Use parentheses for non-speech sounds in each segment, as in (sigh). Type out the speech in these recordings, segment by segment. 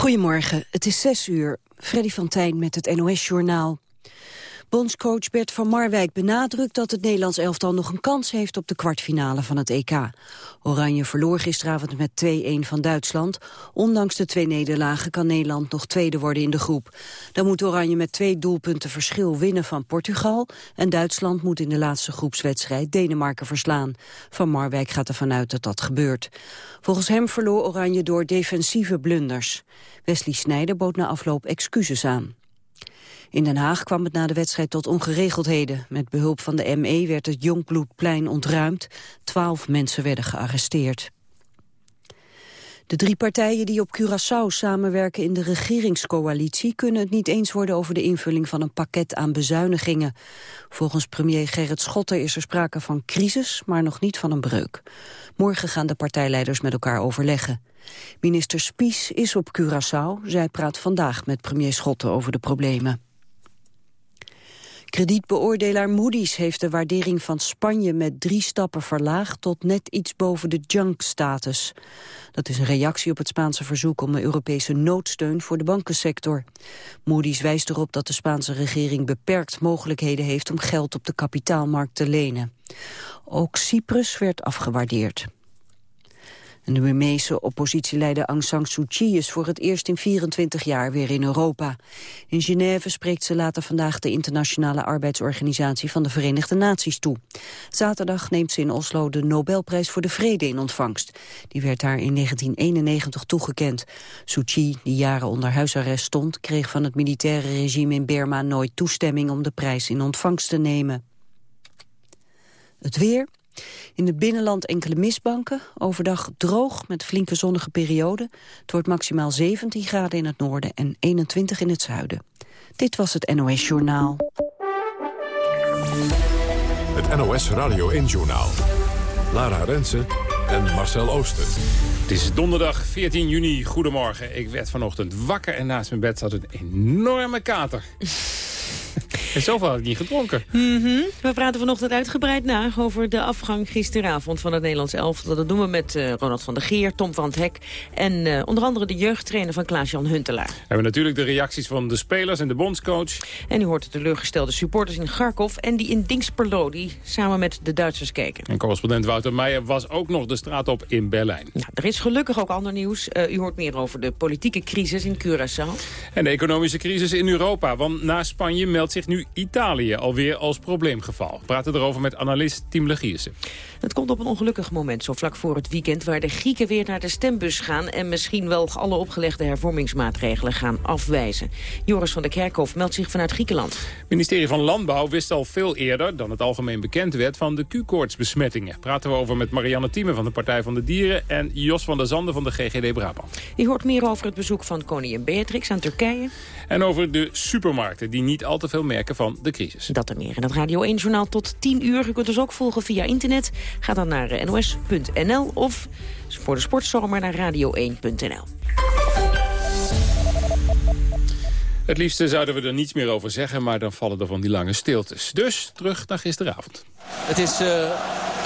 Goedemorgen, het is zes uur. Freddy van Tijn met het NOS-journaal. Bondscoach Bert van Marwijk benadrukt dat het Nederlands elftal nog een kans heeft op de kwartfinale van het EK. Oranje verloor gisteravond met 2-1 van Duitsland. Ondanks de twee nederlagen kan Nederland nog tweede worden in de groep. Dan moet Oranje met twee doelpunten verschil winnen van Portugal. En Duitsland moet in de laatste groepswedstrijd Denemarken verslaan. Van Marwijk gaat ervan uit dat dat gebeurt. Volgens hem verloor Oranje door defensieve blunders. Wesley Sneijder bood na afloop excuses aan. In Den Haag kwam het na de wedstrijd tot ongeregeldheden. Met behulp van de ME werd het Jongbloedplein ontruimd. Twaalf mensen werden gearresteerd. De drie partijen die op Curaçao samenwerken in de regeringscoalitie kunnen het niet eens worden over de invulling van een pakket aan bezuinigingen. Volgens premier Gerrit Schotter is er sprake van crisis, maar nog niet van een breuk. Morgen gaan de partijleiders met elkaar overleggen. Minister Spies is op Curaçao. Zij praat vandaag met premier Schotter over de problemen. Kredietbeoordelaar Moody's heeft de waardering van Spanje met drie stappen verlaagd tot net iets boven de junk-status. Dat is een reactie op het Spaanse verzoek om een Europese noodsteun voor de bankensector. Moody's wijst erop dat de Spaanse regering beperkt mogelijkheden heeft om geld op de kapitaalmarkt te lenen. Ook Cyprus werd afgewaardeerd. En de Burmeese oppositieleider Aung San Suu Kyi is voor het eerst in 24 jaar weer in Europa. In Genève spreekt ze later vandaag de Internationale Arbeidsorganisatie van de Verenigde Naties toe. Zaterdag neemt ze in Oslo de Nobelprijs voor de Vrede in ontvangst. Die werd haar in 1991 toegekend. Suu Kyi, die jaren onder huisarrest stond, kreeg van het militaire regime in Burma nooit toestemming om de prijs in ontvangst te nemen. Het weer, in het binnenland enkele mistbanken. Overdag droog met flinke zonnige perioden. Het wordt maximaal 17 graden in het noorden en 21 in het zuiden. Dit was het NOS Journaal. Het NOS Radio 1 Journaal. Lara Rensen en Marcel Ooster. Het is donderdag 14 juni. Goedemorgen. Ik werd vanochtend wakker en naast mijn bed zat een enorme kater. (laughs) En zoveel had ik niet gedronken. Mm -hmm. We praten vanochtend uitgebreid na over de afgang gisteravond van het Nederlands elftal. Dat doen we met uh, Ronald van der Geer, Tom van het Hek... en uh, onder andere de jeugdtrainer van Klaas-Jan Huntelaar. We hebben natuurlijk de reacties van de spelers en de bondscoach. En u hoort de teleurgestelde supporters in Garkov... en die in Dingsperlo, die samen met de Duitsers keken. En correspondent Wouter Meijer was ook nog de straat op in Berlijn. Nou, er is gelukkig ook ander nieuws. Uh, u hoort meer over de politieke crisis in Curaçao. En de economische crisis in Europa. Want na Spanje meldt zich nu Italië alweer als probleemgeval. We praten erover met analist Tim Legiersen. Het komt op een ongelukkig moment, zo vlak voor het weekend... waar de Grieken weer naar de stembus gaan... en misschien wel alle opgelegde hervormingsmaatregelen gaan afwijzen. Joris van der Kerkhof meldt zich vanuit Griekenland. Het ministerie van Landbouw wist al veel eerder... dan het algemeen bekend werd van de Q-koortsbesmettingen. Praten we over met Marianne Thieme van de Partij van de Dieren... en Jos van der Zanden van de GGD Brabant. Je hoort meer over het bezoek van koningin Beatrix aan Turkije. En over de supermarkten die niet al te veel merken van de crisis. Dat en meer in het Radio 1-journaal tot 10 uur. U kunt ons ook volgen via internet. Ga dan naar eh, nos.nl of voor de sportzomer naar radio1.nl. Het liefste zouden we er niets meer over zeggen, maar dan vallen er van die lange stiltes. Dus terug naar gisteravond. Het is uh,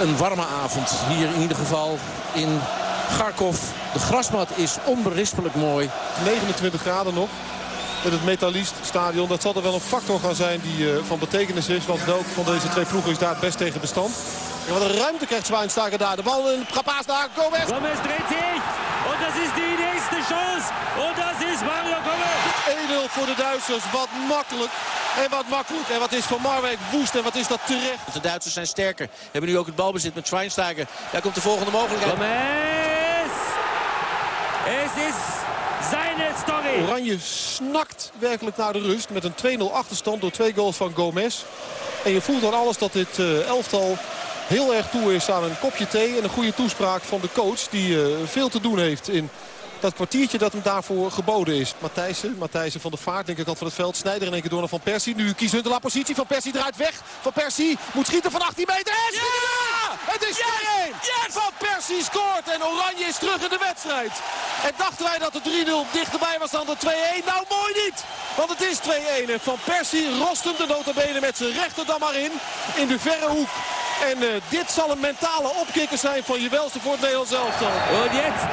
een warme avond hier in ieder geval in Garkov. De grasmat is onberispelijk mooi. 29 graden nog met het Metalist-stadion. Dat zal er wel een factor gaan zijn die uh, van betekenis is. Want welk van deze twee ploegen is daar het best tegen bestand. En wat een ruimte krijgt Zwijnstaker daar. De bal in Papaas naar Gomez. Gomez dreht zich. En dat is die eerste chance. En dat is Mario Gomez. 1-0 voor de Duitsers. Wat makkelijk. En wat makkelijk. En wat is Van Marwijk woest. En wat is dat terecht. De Duitsers zijn sterker. Hebben nu ook het balbezit met Schweinsteiger. Daar komt de volgende mogelijkheid. Gomez. Het is zijn story. Oranje snakt werkelijk naar de rust. Met een 2-0 achterstand door twee goals van Gomez. En je voelt aan alles dat dit uh, elftal heel erg toe is aan een kopje thee. En een goede toespraak van de coach. Die uh, veel te doen heeft in dat kwartiertje dat hem daarvoor geboden is. Matthijssen, Matthijssen van de Vaart, denk ik al van het veld. Snijder in één keer door naar Van Persie. Nu kiest Huntelaar positie. Van Persie draait weg. Van Persie moet schieten van 18 meter. En ja! Het is 2-1. Van Persie scoort en Oranje is terug in de wedstrijd. En dachten wij dat de 3-0 dichterbij was dan de 2-1. Nou, mooi niet. Want het is 2-1. En Van Persie rost hem de notabene met zijn rechter dan maar in. In de verre hoek. En uh, dit zal een mentale opkikker zijn van je welste voor het Nederlands elftal. En jetzt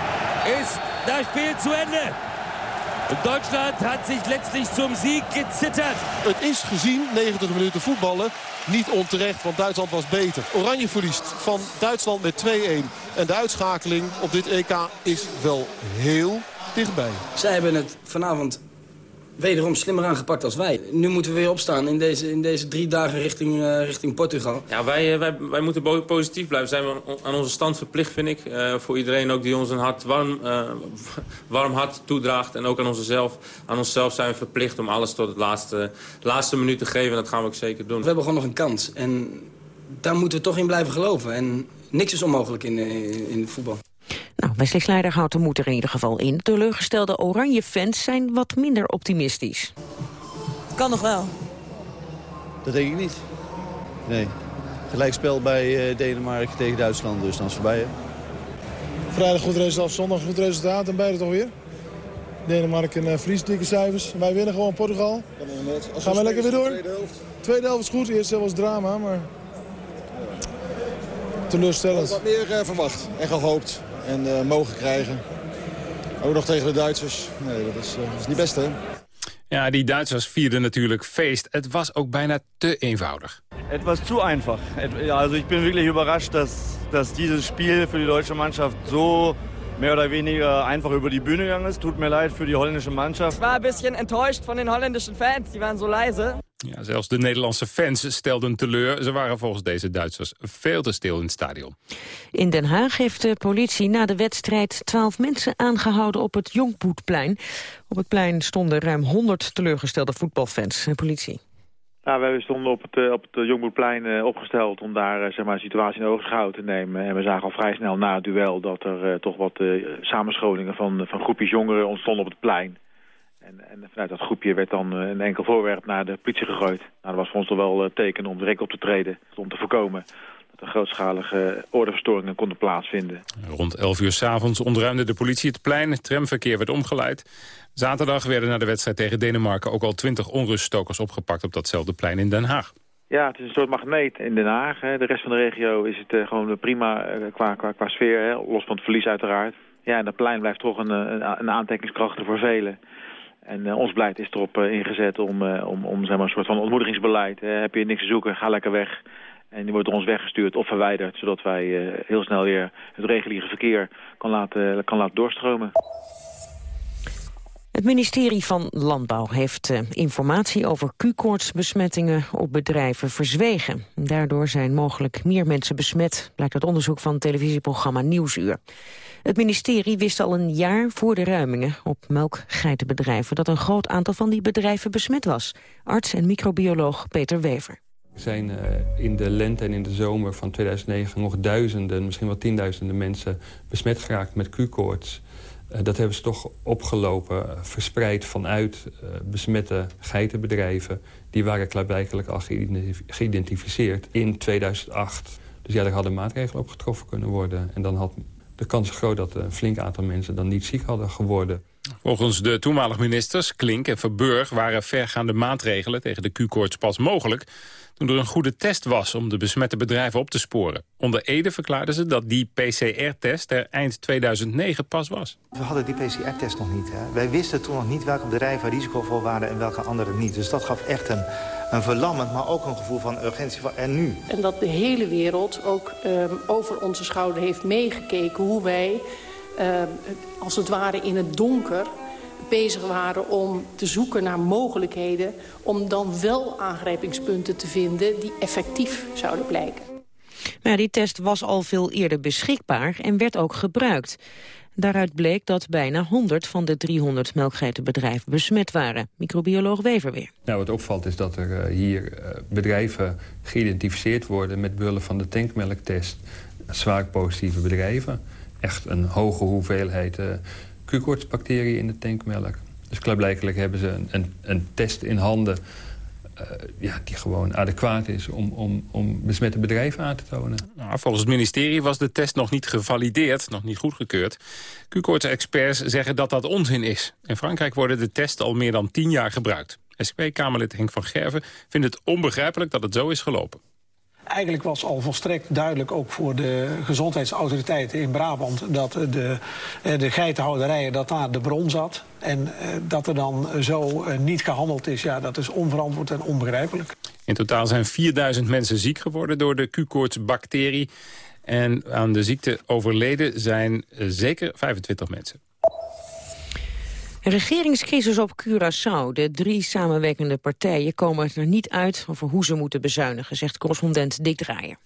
is dat Spiel zu Ende. Deutschland hat sich letztlich zum Sieg gezittert. Het is gezien, 90 minuten voetballen, niet onterecht, want Duitsland was beter. Oranje verliest van Duitsland met 2-1. En de uitschakeling op dit EK is wel heel dichtbij. Zij hebben het vanavond wederom slimmer aangepakt als wij. Nu moeten we weer opstaan in deze, in deze drie dagen richting, uh, richting Portugal. Ja, wij, wij, wij moeten positief blijven. Zijn we aan onze stand verplicht, vind ik. Uh, voor iedereen ook die ons een hart warm, uh, warm hart toedraagt. En ook aan onszelf. Aan onszelf zijn we verplicht om alles tot het laatste, laatste minuut te geven. En dat gaan we ook zeker doen. We hebben gewoon nog een kans. En daar moeten we toch in blijven geloven. En niks is onmogelijk in, in, in voetbal. Nou, Wesley Sleider houdt de moed er in ieder geval in. Teleurgestelde Oranje-fans zijn wat minder optimistisch. Kan nog wel. Dat denk ik niet. Nee. Gelijkspel bij uh, Denemarken tegen Duitsland, dus dan is het voorbij. Hè? Vrijdag goed resultaat, zondag goed resultaat en beide toch weer. Denemarken uh, verliest dikke cijfers. Wij winnen gewoon Portugal. Gaan we lekker weer door. Tweede helft. tweede helft is goed, eerst eerste was drama, maar teleurstellend. Wat meer uh, verwacht en gehoopt en uh, mogen krijgen. Ook nog tegen de Duitsers. Nee, dat is, uh, dat is niet best, hè? Ja, die Duitsers vierden natuurlijk feest. Het was ook bijna te eenvoudig. Het was zu einfach. Ja, also ich bin wirklich überrascht, dass, dass dieses Spiel für die deutsche Mannschaft so mehr oder weniger einfach über die Bühne gegangen ist. Tut mir leid für die holländische Mannschaft. Ich war ein bisschen enttäuscht von den holländischen Fans. Die waren so leise. Ja, zelfs de Nederlandse fans stelden teleur. Ze waren volgens deze Duitsers veel te stil in het stadion. In Den Haag heeft de politie na de wedstrijd twaalf mensen aangehouden op het Jonkboetplein. Op het plein stonden ruim 100 teleurgestelde voetbalfans en politie. Nou, wij stonden op het, op het Jongboerplein uh, opgesteld om daar uh, zeg maar, de situatie in ogenschouw te nemen. En we zagen al vrij snel na het duel dat er uh, toch wat samenscholingen van, van groepjes jongeren ontstonden op het plein. En, en, vanuit dat groepje werd dan een enkel voorwerp naar de politie gegooid. Nou, dat was voor ons toch wel teken om direct op te treden, om te voorkomen dat er grootschalige ordeverstoringen konden plaatsvinden. Rond 11 uur s'avonds ontruimde de politie het plein. Het tramverkeer werd omgeleid. Zaterdag werden na de wedstrijd tegen Denemarken ook al 20 onruststokers opgepakt op datzelfde plein in Den Haag. Ja, het is een soort magneet in Den Haag. Hè. De rest van de regio is het uh, gewoon prima qua, qua, qua sfeer, hè. los van het verlies uiteraard. Ja, en dat plein blijft toch een, een, voor velen. En uh, ons beleid is erop ingezet om, om, om zeg maar, een soort van ontmoedigingsbeleid. heb je niks te zoeken, ga lekker weg. En die wordt door ons weggestuurd of verwijderd, zodat wij heel snel weer het reguliere verkeer kan laten, kan laten doorstromen. Het ministerie van Landbouw heeft uh, informatie over Q-koortsbesmettingen op bedrijven verzwegen. Daardoor zijn mogelijk meer mensen besmet, blijkt uit onderzoek van televisieprogramma Nieuwsuur. Het ministerie wist al een jaar voor de ruimingen op melkgeitenbedrijven dat een groot aantal van die bedrijven besmet was. Arts en microbioloog Peter Wever. Er zijn uh, in de lente en in de zomer van 2009 nog duizenden, misschien wel tienduizenden mensen besmet geraakt met Q-koorts. Uh, dat hebben ze toch opgelopen, uh, verspreid vanuit besmette geitenbedrijven. Die waren klaarblijkelijk al geïdentificeerd in 2008. Dus ja, er hadden maatregelen op getroffen kunnen worden. En dan had de kans groot dat een flink aantal mensen dan niet ziek hadden geworden. Volgens de toenmalig ministers Klink en Verburg waren vergaande maatregelen tegen de Q-koorts pas mogelijk toen er een goede test was om de besmette bedrijven op te sporen. Onder Ede verklaarden ze dat die PCR-test er eind 2009 pas was. We hadden die PCR-test nog niet. Hè? Wij wisten toen nog niet welke bedrijven risicovol waren en welke anderen niet. Dus dat gaf echt een, een verlammend, maar ook een gevoel van urgentie van en nu. En dat de hele wereld ook um, over onze schouder heeft meegekeken hoe wij... Uh, als het ware in het donker bezig waren om te zoeken naar mogelijkheden... om dan wel aangrijpingspunten te vinden die effectief zouden blijken. Maar ja, die test was al veel eerder beschikbaar en werd ook gebruikt. Daaruit bleek dat bijna 100 van de 300 melkgeitenbedrijven besmet waren. Microbioloog Wever weer. Nou, wat opvalt is dat er uh, hier uh, bedrijven geïdentificeerd worden... met behulp van de tankmelktest. Zwaar positieve bedrijven. Echt een hoge hoeveelheid uh, Q-koortsbacteriën in de tankmelk. Dus klaarblijkelijk hebben ze een, een, een test in handen... Uh, ja, die gewoon adequaat is om, om, om besmette bedrijven aan te tonen. Nou, volgens het ministerie was de test nog niet gevalideerd, nog niet goedgekeurd. Q-koorts-experts zeggen dat dat onzin is. In Frankrijk worden de testen al meer dan tien jaar gebruikt. SP-Kamerlid Henk van Gerven vindt het onbegrijpelijk dat het zo is gelopen. Eigenlijk was al volstrekt duidelijk, ook voor de gezondheidsautoriteiten in Brabant... dat de, eh, de geitenhouderijen, dat daar de bron zat. En eh, dat er dan zo eh, niet gehandeld is, ja, dat is onverantwoord en onbegrijpelijk. In totaal zijn 4000 mensen ziek geworden door de Q-koortsbacterie. En aan de ziekte overleden zijn zeker 25 mensen. Een regeringscrisis op Curaçao. De drie samenwerkende partijen komen er niet uit over hoe ze moeten bezuinigen, zegt correspondent Dick Draaier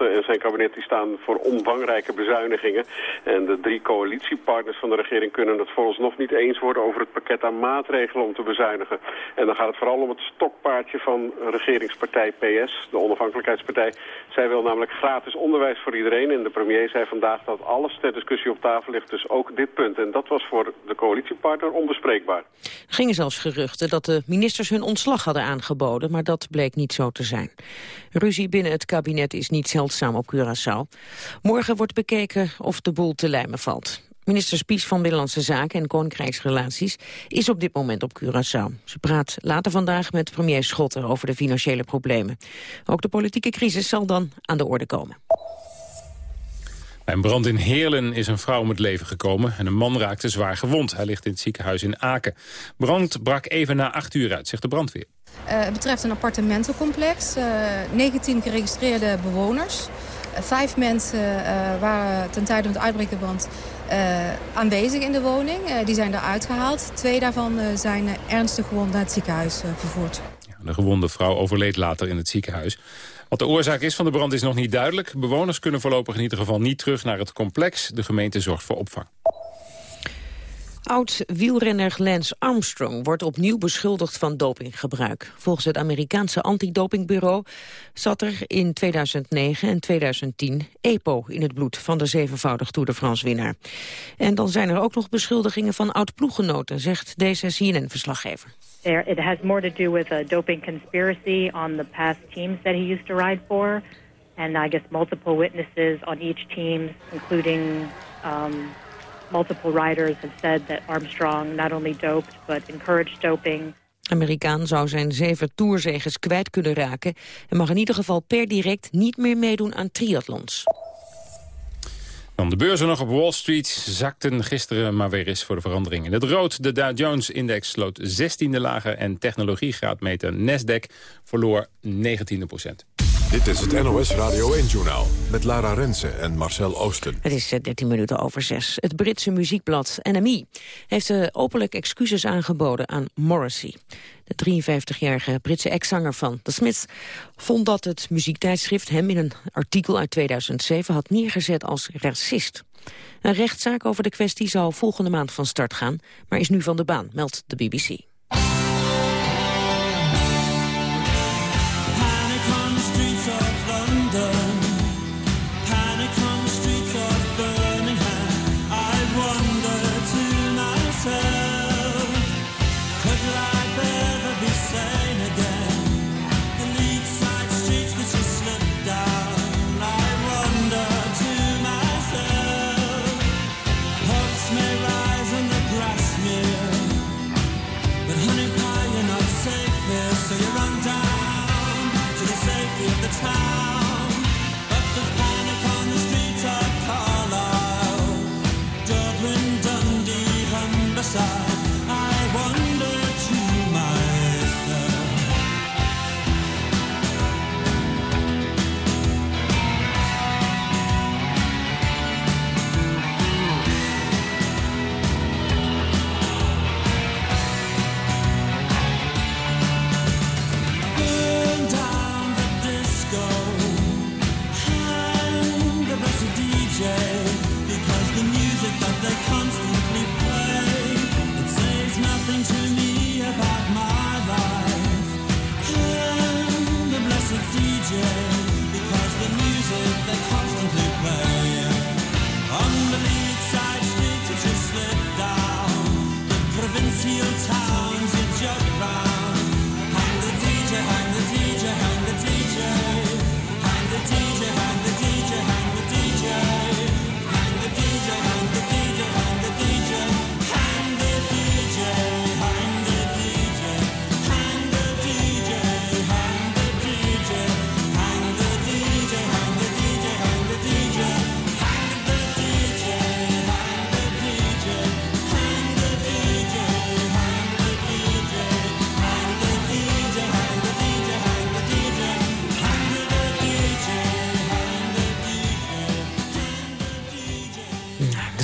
en zijn kabinet die staan voor omvangrijke bezuinigingen. En de drie coalitiepartners van de regering kunnen het vooralsnog niet eens worden over het pakket aan maatregelen om te bezuinigen. En dan gaat het vooral om het stokpaardje van regeringspartij PS, de onafhankelijkheidspartij. Zij wil namelijk gratis onderwijs voor iedereen. En de premier zei vandaag dat alles ter discussie op tafel ligt, dus ook dit punt. En dat was voor de coalitiepartner onbespreekbaar. Er gingen zelfs geruchten dat de ministers hun ontslag hadden aangeboden, maar dat bleek niet zo te zijn. Ruzie binnen het kabinet is niet zeldzaam op Curaçao. Morgen wordt bekeken of de boel te lijmen valt. Minister Spies van Binnenlandse Zaken en Koninkrijksrelaties is op dit moment op Curaçao. Ze praat later vandaag met premier Schotten over de financiële problemen. Ook de politieke crisis zal dan aan de orde komen. Bij een brand in Heerlen is een vrouw om het leven gekomen en een man raakte zwaar gewond. Hij ligt in het ziekenhuis in Aken. Brand brak even na acht uur uit, zegt de brandweer. Uh, het betreft een appartementencomplex. Uh, eh, 19 geregistreerde bewoners. Uh, vijf mensen waren ten tijde van het uitbreken brand aanwezig in de woning. die zijn eruit gehaald. Twee daarvan zijn ernstig gewond naar het ziekenhuis vervoerd. De gewonde vrouw overleed later in het ziekenhuis. Wat de oorzaak is van de brand is nog niet duidelijk. Bewoners kunnen voorlopig in ieder geval niet terug naar het complex. De gemeente zorgt voor opvang. Oud-wielrenner Lance Armstrong wordt opnieuw beschuldigd van dopinggebruik. Volgens het Amerikaanse antidopingbureau zat er in 2009 en 2010 EPO in het bloed van de zevenvoudig Tour de France-winnaar. En dan zijn er ook nog beschuldigingen van oud-ploeggenoten, zegt deze CNN-verslaggever. It has more to do with a doping conspiracy on the past teams that he used to ride for. And I guess multiple witnesses on each team, including um, multiple riders have said that Armstrong not only doped but encouraged doping. Amerikaan zou zijn zeven toerzegers kwijt kunnen raken... en mag in ieder geval per direct niet meer meedoen aan triathlons. Dan de beurzen nog op Wall Street zakten gisteren maar weer eens voor de verandering. In het rood, de Dow Jones-index sloot 16e lager... en technologiegraadmeter Nasdaq verloor 19e procent. Dit is het NOS Radio 1-journaal met Lara Rensen en Marcel Oosten. Het is 13 eh, minuten over 6. Het Britse muziekblad NME heeft uh, openlijk excuses aangeboden aan Morrissey. De 53-jarige Britse ex-zanger van The Smiths vond dat het muziektijdschrift hem in een artikel uit 2007 had neergezet als racist. Een rechtszaak over de kwestie zou volgende maand van start gaan, maar is nu van de baan, meldt de BBC.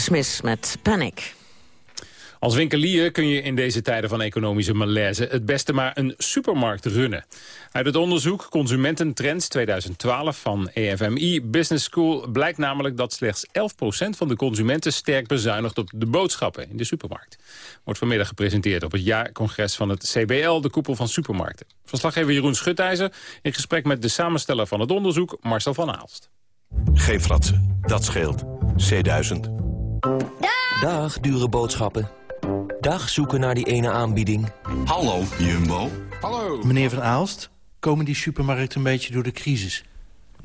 Smith met Panic. Als winkelier kun je in deze tijden van economische malaise het beste maar een supermarkt runnen. Uit het onderzoek Consumententrends 2012 van EFMI Business School blijkt namelijk dat slechts 11% van de consumenten sterk bezuinigt op de boodschappen in de supermarkt. Wordt vanmiddag gepresenteerd op het jaarcongres van het CBL, de koepel van supermarkten. Verslaggever Jeroen Schutijzer in gesprek met de samensteller van het onderzoek Marcel van Aalst. Geen fratsen, dat scheelt. C1000. Dag, dure boodschappen. Dag, zoeken naar die ene aanbieding. Hallo, Jumbo. Hallo. Meneer Van Aalst, komen die supermarkten een beetje door de crisis?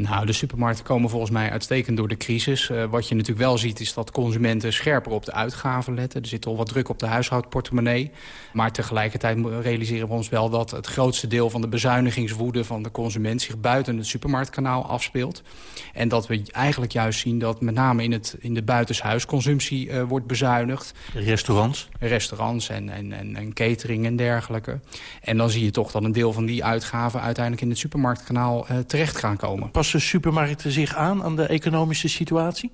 Nou, de supermarkten komen volgens mij uitstekend door de crisis. Uh, wat je natuurlijk wel ziet is dat consumenten scherper op de uitgaven letten. Er zit al wat druk op de huishoudportemonnee. Maar tegelijkertijd realiseren we ons wel dat het grootste deel van de bezuinigingswoede van de consument zich buiten het supermarktkanaal afspeelt. En dat we eigenlijk juist zien dat met name in, het, in de buitenshuisconsumptie uh, wordt bezuinigd. Restaurants? Restaurants en, en, en, en catering en dergelijke. En dan zie je toch dat een deel van die uitgaven uiteindelijk in het supermarktkanaal uh, terecht gaan komen passen supermarkten zich aan aan de economische situatie?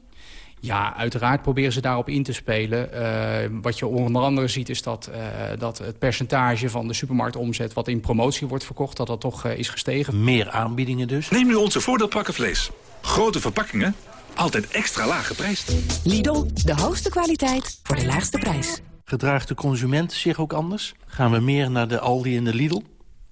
Ja, uiteraard proberen ze daarop in te spelen. Uh, wat je onder andere ziet is dat, uh, dat het percentage van de supermarktomzet... wat in promotie wordt verkocht, dat dat toch uh, is gestegen. Meer aanbiedingen dus? Neem nu onze voordeelpakken vlees. Grote verpakkingen, altijd extra laag geprijsd. Lidl, de hoogste kwaliteit voor de laagste prijs. Gedraagt de consument zich ook anders? Gaan we meer naar de Aldi en de Lidl?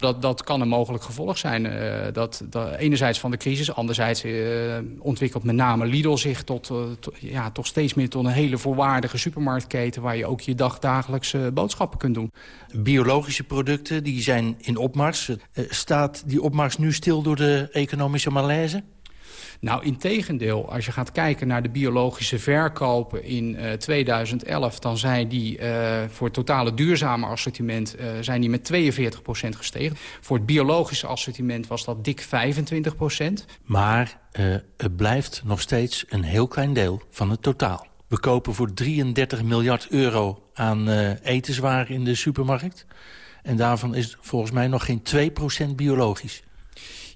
Dat, dat kan een mogelijk gevolg zijn. Uh, dat, dat, enerzijds van de crisis, anderzijds uh, ontwikkelt met name Lidl zich tot, to, ja, toch steeds meer tot een hele voorwaardige supermarktketen... waar je ook je dagdagelijkse boodschappen kunt doen. Biologische producten die zijn in opmars. staat die opmars nu stil door de economische malaise? Nou, in tegendeel, als je gaat kijken naar de biologische verkopen in uh, 2011... dan zijn die uh, voor het totale duurzame assortiment uh, zijn die met 42% gestegen. Voor het biologische assortiment was dat dik 25% Maar het blijft nog steeds een heel klein deel van het totaal. We kopen voor 33 miljard euro aan etenswaren in de supermarkt. En daarvan is volgens mij nog geen 2% biologisch.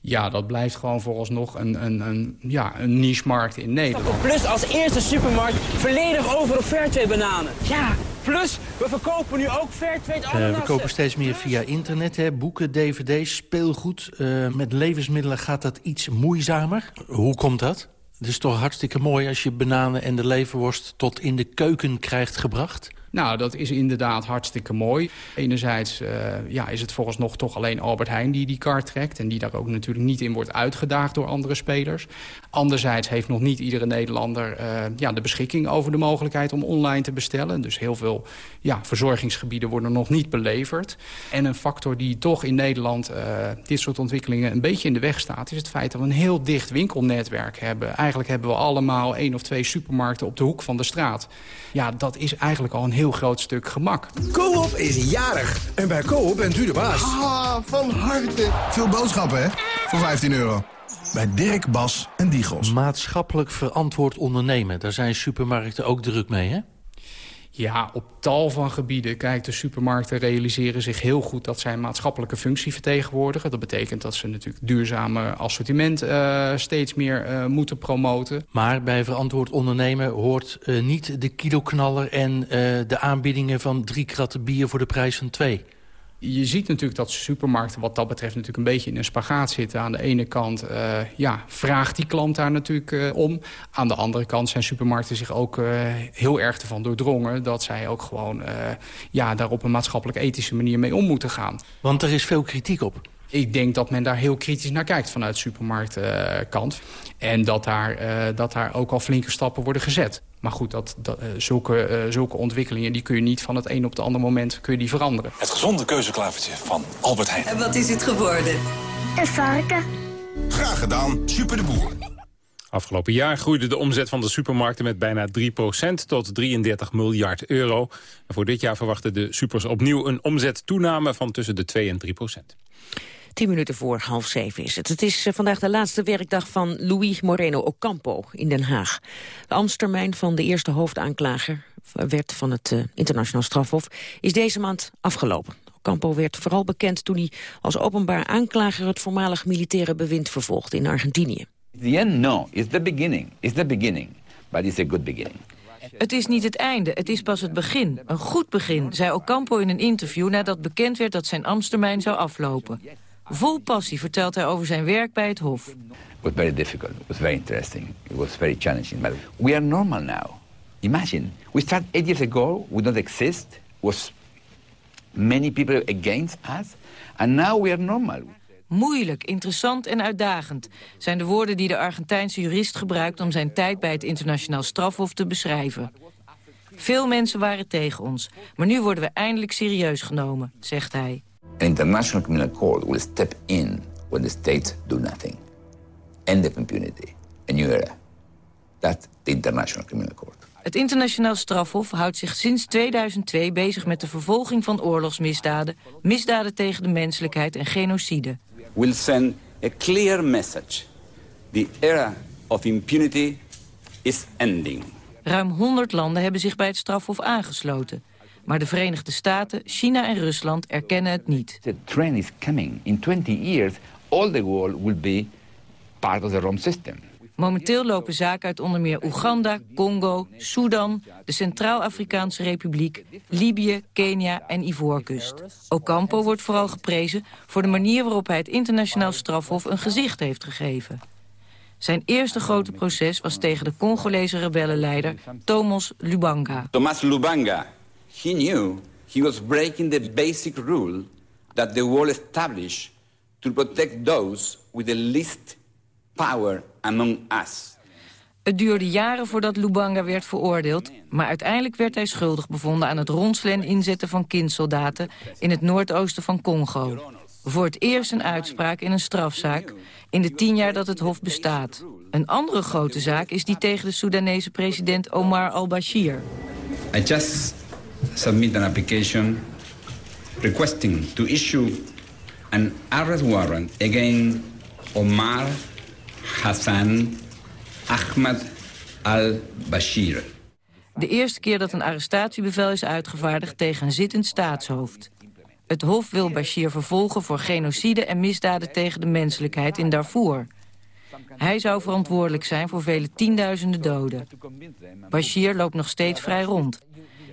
Ja, dat blijft gewoon vooralsnog een, een, een, ja, een niche-markt in Nederland. Plus als eerste supermarkt volledig over op Fairtrade bananen. Ja, plus we verkopen nu ook Fairtrade ananassen. Uh, we kopen steeds meer via internet, hè, boeken, dvd's, speelgoed. Uh, met levensmiddelen gaat dat iets moeizamer. Hoe komt dat? Het is toch hartstikke mooi als je bananen en de leverworst tot in de keuken krijgt gebracht? Nou, dat is inderdaad hartstikke mooi. Enerzijds uh, ja, is het vooralsnog toch alleen Albert Heijn die die kaart trekt... en die daar ook natuurlijk niet in wordt uitgedaagd door andere spelers. Anderzijds heeft nog niet iedere Nederlander uh, ja, de beschikking over de mogelijkheid om online te bestellen. Dus heel veel ja, verzorgingsgebieden worden nog niet beleverd. En een factor die toch in Nederland uh, dit soort ontwikkelingen een beetje in de weg staat... is het feit dat we een heel dicht winkelnetwerk hebben. Eigenlijk hebben we allemaal één of twee supermarkten op de hoek van de straat. Ja, dat is eigenlijk al een heel groot stuk gemak. Coop is jarig. En bij Coop bent u de baas. Ah, van harte. Veel boodschappen, hè? Voor 15 euro. Bij Dirk, Bas en Diegels. Maatschappelijk verantwoord ondernemen. Daar zijn supermarkten ook druk mee, hè? Ja, op tal van gebieden. Kijk, de supermarkten realiseren zich heel goed dat zij een maatschappelijke functie vertegenwoordigen. Dat betekent dat ze natuurlijk duurzame assortiment uh, steeds meer uh, moeten promoten. Maar bij verantwoord ondernemen hoort uh, niet de kiloknaller en de aanbiedingen van drie kratten bier voor de prijs van twee. Je ziet natuurlijk dat supermarkten wat dat betreft natuurlijk een beetje in een spagaat zitten. Aan de ene kant uh, ja, vraagt die klant daar natuurlijk uh, om. Aan de andere kant zijn supermarkten zich ook uh, heel erg ervan doordrongen... dat zij ook gewoon ja, daar op een maatschappelijk ethische manier mee om moeten gaan. Want er is veel kritiek op. Ik denk dat men daar heel kritisch naar kijkt vanuit de supermarktkant. En dat daar, uh, dat daar ook al flinke stappen worden gezet. Maar goed, dat, dat, uh, zulke, uh, zulke ontwikkelingen die kun je niet van het een op het andere moment kun je die veranderen. Het gezonde keuzeklavertje van Albert Heijn. En wat is het geworden? Een varken. Graag gedaan, Super de Boer. Afgelopen jaar groeide de omzet van de supermarkten met bijna 3% tot 33 miljard euro. En voor dit jaar verwachten de supers opnieuw een omzettoename van tussen de 2 en 3 procent. Tien minuten voor half zeven is het. Het is eh, vandaag de laatste werkdag van Luis Moreno Ocampo in Den Haag. De ambtstermijn van de eerste hoofdaanklager werd van het uh, internationaal strafhof is deze maand afgelopen. Ocampo werd vooral bekend toen hij als openbaar aanklager het voormalig militaire bewind vervolgde in Argentinië. The end, no. It's the beginning. It's the beginning. But it's a good beginning. Het is niet het einde, het is pas het begin. Een goed begin, zei Ocampo in een interview nadat bekend werd dat zijn ambtstermijn zou aflopen. Vol passie vertelt hij over zijn werk bij het Hof. It was very difficult, it was very interesting, it was very challenging. But we are normal now. Imagine, we started eight years ago, we don't exist, was many people against us, and now we are normal. Moeilijk, interessant en uitdagend zijn de woorden die de Argentijnse jurist gebruikt om zijn tijd bij het internationaal strafhof te beschrijven. Veel mensen waren tegen ons, maar nu worden we eindelijk serieus genomen, zegt hij. An international criminal court will step in when the states do nothing. End of impunity. A new era. That's the international criminal court. Het internationaal strafhof houdt zich sinds 2002 bezig met de vervolging van oorlogsmisdaden, misdaden tegen de menselijkheid en genocide. Will send a clear message. The era of impunity is ending. Ruim 100 landen hebben zich bij het strafhof aangesloten. Maar de Verenigde Staten, China en Rusland erkennen het niet. The trend is coming. In 20 years, all the world will be part of the Rome system. Momenteel lopen zaken uit onder meer Oeganda, Congo, Sudan, de Centraal-Afrikaanse Republiek, Libië, Kenia en Ivoorkust. Ocampo wordt vooral geprezen voor de manier waarop hij het internationaal strafhof een gezicht heeft gegeven. Zijn eerste grote proces was tegen de Congolese rebellenleider Thomas Lubanga. Thomas Lubanga, he knew he was breaking the basic rule that the world established to protect those with the least power among us. Het duurde jaren voordat Lubanga werd veroordeeld... maar uiteindelijk werd hij schuldig bevonden aan het ronselen inzetten van kindsoldaten... in het noordoosten van Congo. Voor het eerst een uitspraak in een strafzaak in de tien jaar dat het Hof bestaat. Een andere grote zaak is die tegen de Soedanese president Omar al-Bashir. I just submit an application requesting to issue an arrest warrant against Omar Hassan Ahmad al-Bashir. De eerste keer dat een arrestatiebevel is uitgevaardigd tegen een zittend staatshoofd. Het Hof wil Bashir vervolgen voor genocide en misdaden tegen de menselijkheid in Darfur. Hij zou verantwoordelijk zijn voor vele tienduizenden doden. Bashir loopt nog steeds vrij rond.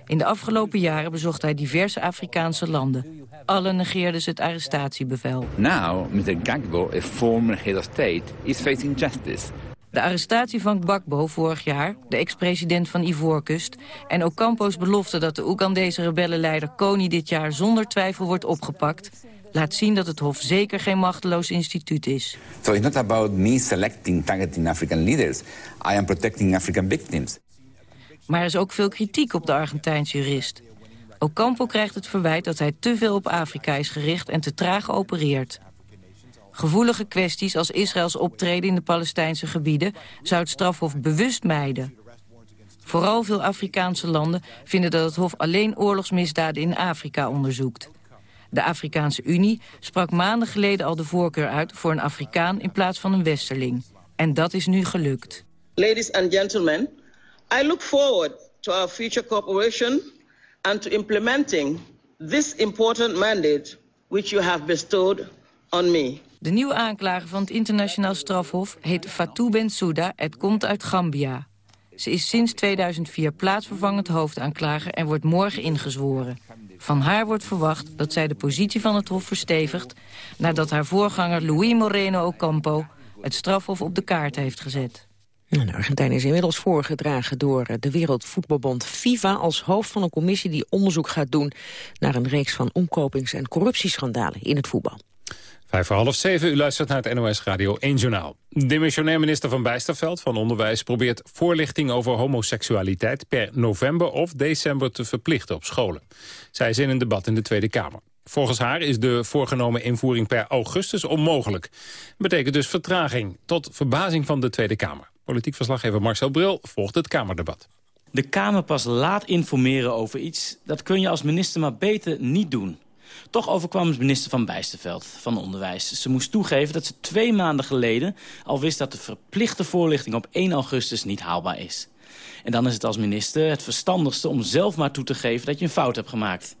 In de afgelopen jaren bezocht hij diverse Afrikaanse landen. Alle negeerden ze het arrestatiebevel. Now, Mr. Gagbo, a former head of state, is facing justice. De arrestatie van Gbagbo vorig jaar, de ex-president van Ivoorkust... en Ocampo's belofte dat de Oegandese rebellenleider Kony dit jaar zonder twijfel wordt opgepakt... laat zien dat het Hof zeker geen machteloos instituut is. So it's not about me selecting, targeting African leaders. I am protecting African victims. Maar er is ook veel kritiek op de Argentijnse jurist. Ocampo krijgt het verwijt dat hij te veel op Afrika is gericht en te traag opereert. Gevoelige kwesties als Israëls optreden in de Palestijnse gebieden... zou het strafhof bewust mijden. Vooral veel Afrikaanse landen vinden dat het hof alleen oorlogsmisdaden in Afrika onderzoekt. De Afrikaanse Unie sprak maanden geleden al de voorkeur uit voor een Afrikaan in plaats van een Westerling. En dat is nu gelukt. Ladies and gentlemen, I look forward to our future cooperation and to implementing this important mandate which you have bestowed on me. De nieuwe aanklager van het internationaal strafhof heet Fatou Bensouda en komt uit Gambia. Ze is sinds 2004 plaatsvervangend hoofdaanklager en wordt morgen ingezworen. Van haar wordt verwacht dat zij de positie van het hof verstevigt... nadat haar voorganger Luis Moreno Ocampo het strafhof op de kaart heeft gezet. De Argentijn is inmiddels voorgedragen door de Wereldvoetbalbond FIFA... als hoofd van een commissie die onderzoek gaat doen... naar een reeks van omkopings- en corruptieschandalen in het voetbal. Vijf voor half zeven, u luistert naar het NOS Radio 1 Journaal. Demissionair minister van Bijsterveld van Onderwijs... probeert voorlichting over homoseksualiteit per november of december te verplichten op scholen. Zij is in een debat in de Tweede Kamer. Volgens haar is de voorgenomen invoering per augustus onmogelijk. Betekent dus vertraging, tot verbazing van de Tweede Kamer. Politiek verslaggever Marcel Bril volgt het Kamerdebat. De Kamer pas laat informeren over iets, dat kun je als minister maar beter niet doen. Toch overkwam minister van Bijsterveld van Onderwijs. Ze moest toegeven dat ze twee maanden geleden al wist dat de verplichte voorlichting op 1 augustus niet haalbaar is. En dan is het als minister het verstandigste om zelf maar toe te geven dat je een fout hebt gemaakt.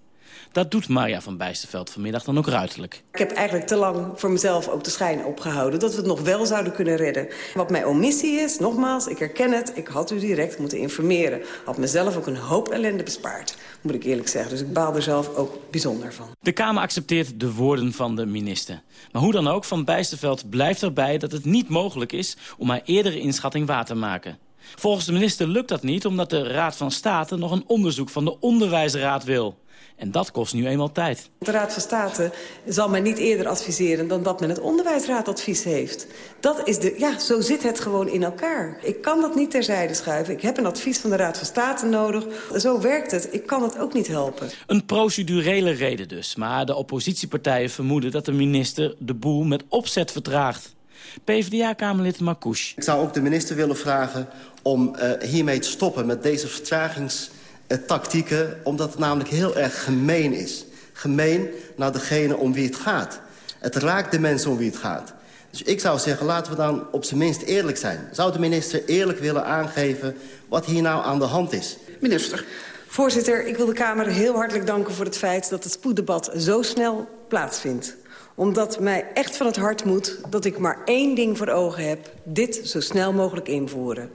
Dat doet Marja van Bijsterveld vanmiddag dan ook ruiterlijk. Ik heb eigenlijk te lang voor mezelf ook de schijn opgehouden... dat we het nog wel zouden kunnen redden. Wat mijn omissie is, nogmaals, ik herken het... ik had u direct moeten informeren. Had mezelf ook een hoop ellende bespaard, moet ik eerlijk zeggen. Dus ik baal er zelf ook bijzonder van. De Kamer accepteert de woorden van de minister. Maar hoe dan ook, Van Bijsterveld blijft erbij dat het niet mogelijk is... om haar eerdere inschatting waar te maken. Volgens de minister lukt dat niet omdat de Raad van State nog een onderzoek van de Onderwijsraad wil. En dat kost nu eenmaal tijd. De Raad van State zal mij niet eerder adviseren... dan dat men het onderwijsraadadvies heeft. Dat is de, ja, zo zit het gewoon in elkaar. Ik kan dat niet terzijde schuiven. Ik heb een advies van de Raad van State nodig. Zo werkt het. Ik kan het ook niet helpen. Een procedurele reden dus. Maar de oppositiepartijen vermoeden dat de minister de boel met opzet vertraagt. PvdA-kamerlid Marcouch. Ik zou ook de minister willen vragen om uh, hiermee te stoppen met deze vertragingstactieken... omdat het namelijk heel erg gemeen is. Gemeen naar degene om wie het gaat. Het raakt de mensen om wie het gaat. Dus ik zou zeggen, laten we dan op zijn minst eerlijk zijn. Zou de minister eerlijk willen aangeven wat hier nou aan de hand is? Minister. Voorzitter, ik wil de Kamer heel hartelijk danken voor het feit... dat het spoeddebat zo snel plaatsvindt omdat mij echt van het hart moet dat ik maar één ding voor ogen heb. Dit zo snel mogelijk invoeren.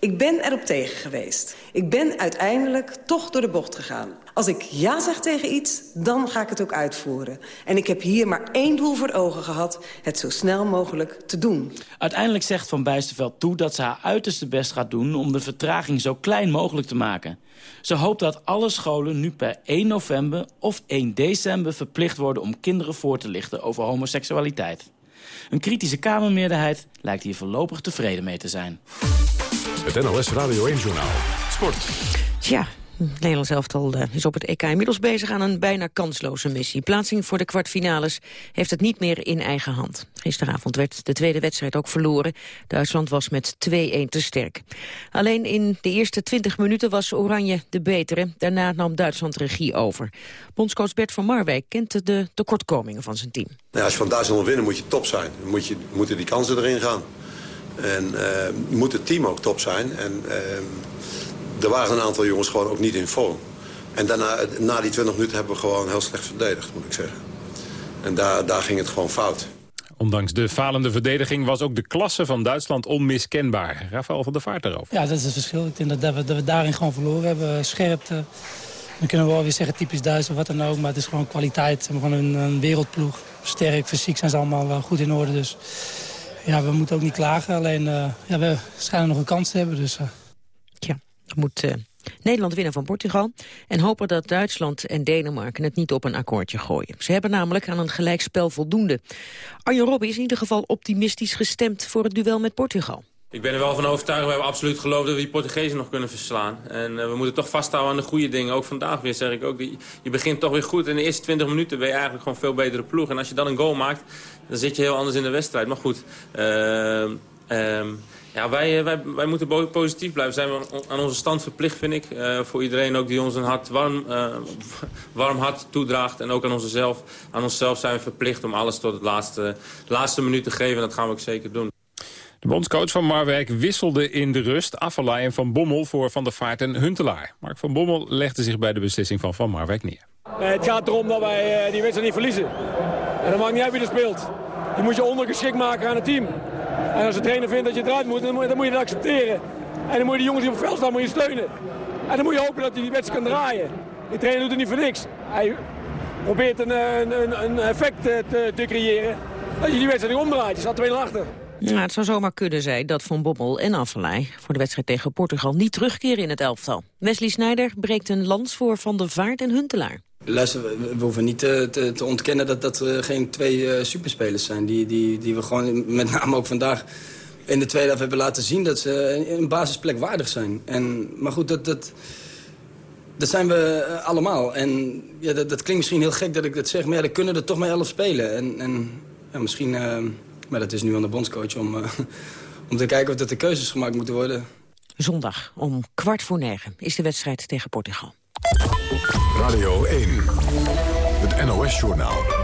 Ik ben erop tegen geweest. Ik ben uiteindelijk toch door de bocht gegaan. Als ik ja zeg tegen iets, dan ga ik het ook uitvoeren. En ik heb hier maar één doel voor ogen gehad... het zo snel mogelijk te doen. Uiteindelijk zegt Van Bijsterveld toe dat ze haar uiterste best gaat doen... om de vertraging zo klein mogelijk te maken. Ze hoopt dat alle scholen nu per 1 november of 1 december verplicht worden... om kinderen voor te lichten over homoseksualiteit. Een kritische Kamermeerderheid lijkt hier voorlopig tevreden mee te zijn. Het NOS Radio 1-journaal. Sport. Tja, het Nederlands elftal eh, is op het EK inmiddels bezig aan een bijna kansloze missie. Plaatsing voor de kwartfinales heeft het niet meer in eigen hand. Gisteravond werd de tweede wedstrijd ook verloren. Duitsland was met 2-1 te sterk. Alleen in de eerste 20 minuten was Oranje de betere. Daarna nam Duitsland regie over. Bondscoach Bert van Marwijk kent de tekortkomingen van zijn team. Nou, als je van Duitsland wil winnen moet je top zijn. Dan moet je, moeten die kansen erin gaan. En uh, moet het team ook top zijn. En uh, er waren een aantal jongens gewoon ook niet in vorm. En daarna, na die 20 minuten hebben we gewoon heel slecht verdedigd, moet ik zeggen. En daar, daar ging het gewoon fout. Ondanks de falende verdediging was ook de klasse van Duitsland onmiskenbaar. Rafael van der Vaart daarover. Ja, dat is het verschil. Ik denk dat we, dat we daarin gewoon verloren hebben. Scherpte. Dan kunnen we wel weer zeggen typisch Duits of wat dan ook. Maar het is gewoon kwaliteit. We hebben gewoon een, een wereldploeg. Sterk, fysiek zijn ze allemaal goed in orde. Dus ja, we moeten ook niet klagen. Alleen, uh, ja, we schijnen nog een kans te hebben. Dus, uh. Ja, moet uh, Nederland winnen van Portugal... en hopen dat Duitsland en Denemarken het niet op een akkoordje gooien. Ze hebben namelijk aan een gelijkspel voldoende. Arjen Robben is in ieder geval optimistisch gestemd voor het duel met Portugal. Ik ben er wel van overtuigd. We hebben absoluut geloofd dat we die Portugezen nog kunnen verslaan. En uh, we moeten toch vasthouden aan de goede dingen. Ook vandaag weer zeg ik ook. Die, je begint toch weer goed. In de eerste 20 minuten ben je eigenlijk gewoon veel betere ploeg. En als je dan een goal maakt, dan zit je heel anders in de wedstrijd. Maar goed, uh, uh, ja, wij, wij, wij moeten positief blijven. Zijn we aan onze stand verplicht, vind ik. Uh, voor iedereen ook die ons een hart warm, warm hart toedraagt. En ook aan, onszelf, aan onszelf zijn we verplicht om alles tot het laatste, laatste minuut te geven. En dat gaan we ook zeker doen. De bondscoach van Marwijk wisselde in de rust Affelay en Van Bommel voor Van der Vaart en Huntelaar. Mark van Bommel legde zich bij de beslissing van Van Marwijk neer. Nee, het gaat erom dat wij uh, die wedstrijd niet verliezen. En dat maakt niet uit wie er speelt. Je moet je ondergeschikt maken aan het team. En als de trainer vindt dat je eruit moet, dan moet, dan je dat accepteren. En dan moet je de jongens die op het veld staan moet je steunen. En dan moet je hopen dat hij die wedstrijd kan draaien. Die trainer doet het niet voor niks. Hij probeert een, een, een effect te, te creëren dat je die wedstrijd omdraait. Je staat 2 achter. Ja, het zou zomaar kunnen zijn dat Van Bommel en Affelay voor de wedstrijd tegen Portugal niet terugkeren in het elftal. Wesley Sneijder breekt een lans voor Van der Vaart en Huntelaar. Luister, we, hoeven niet te, te, te, ontkennen dat dat geen twee uh, superspelers zijn. Die, die, die we gewoon (laughs) met name ook vandaag in de tweede helft hebben laten zien... dat ze een basisplek waardig zijn. En, maar goed, dat, dat, dat zijn we allemaal. En ja, dat, dat klinkt misschien heel gek dat ik dat zeg... maar ja, dan kunnen er toch maar elf spelen. En, en ja, misschien... Uh, maar dat is nu aan de bondscoach om, uh, (laughs) om te kijken of er de keuzes gemaakt moeten worden. Zondag om kwart voor negen is de wedstrijd tegen Portugal. Radio 1, het NOS-journaal.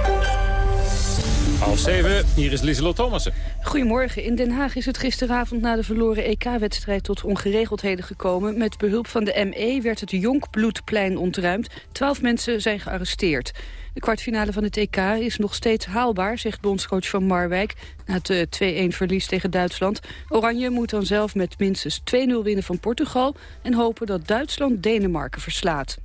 Half zeven, hier is Lieselot Thomassen. Goedemorgen. In Den Haag is het gisteravond na de verloren EK-wedstrijd tot ongeregeldheden gekomen. Met behulp van de ME werd het Jonkbloedplein ontruimd. Twaalf mensen zijn gearresteerd. De kwartfinale van het EK is nog steeds haalbaar, zegt bondscoach van Marwijk... na het 2-1-verlies tegen Duitsland. Oranje moet dan zelf met minstens 2-0 winnen van Portugal... en hopen dat Duitsland Denemarken verslaat.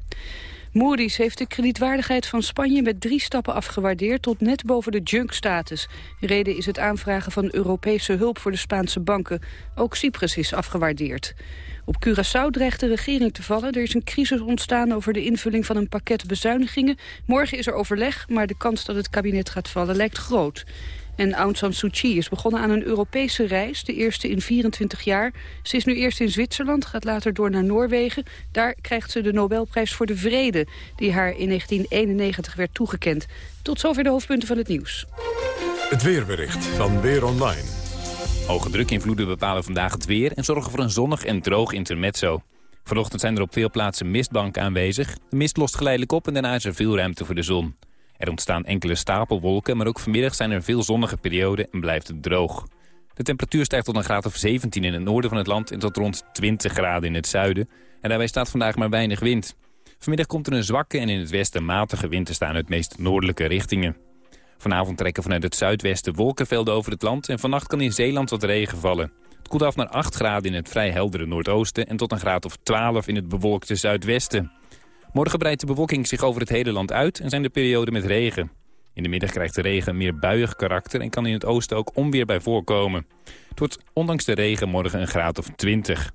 Moody's heeft de kredietwaardigheid van Spanje met drie stappen afgewaardeerd tot net boven de junk-status. Reden is het aanvragen van Europese hulp voor de Spaanse banken. Ook Cyprus is afgewaardeerd. Op Curaçao dreigt de regering te vallen. Er is een crisis ontstaan over de invulling van een pakket bezuinigingen. Morgen is er overleg, maar de kans dat het kabinet gaat vallen lijkt groot. En Aung San Suu Kyi is begonnen aan een Europese reis, de eerste in 24 jaar. Ze is nu eerst in Zwitserland, gaat later door naar Noorwegen. Daar krijgt ze de Nobelprijs voor de Vrede, die haar in 1991 werd toegekend. Tot zover de hoofdpunten van het nieuws. Het weerbericht van Weer Online. Hoge drukinvloeden bepalen vandaag het weer en zorgen voor een zonnig en droog intermezzo. Vanochtend zijn er op veel plaatsen mistbanken aanwezig. De mist lost geleidelijk op en daarna is er veel ruimte voor de zon. Er ontstaan enkele stapelwolken, maar ook vanmiddag zijn er veel zonnige perioden en blijft het droog. De temperatuur stijgt tot een graad of 17 in het noorden van het land en tot rond 20 graden in het zuiden. En daarbij staat vandaag maar weinig wind. Vanmiddag komt er een zwakke en in het westen matige wind te staan uit meest noordelijke richtingen. Vanavond trekken vanuit het zuidwesten wolkenvelden over het land... en vannacht kan in Zeeland wat regen vallen. Het koelt af naar 8 graden in het vrij heldere noordoosten... en tot een graad of 12 in het bewolkte zuidwesten. Morgen breidt de bewolking zich over het hele land uit... en zijn de perioden met regen. In de middag krijgt de regen meer buiig karakter... en kan in het oosten ook onweer bij voorkomen. Het wordt ondanks de regen morgen een graad of 20.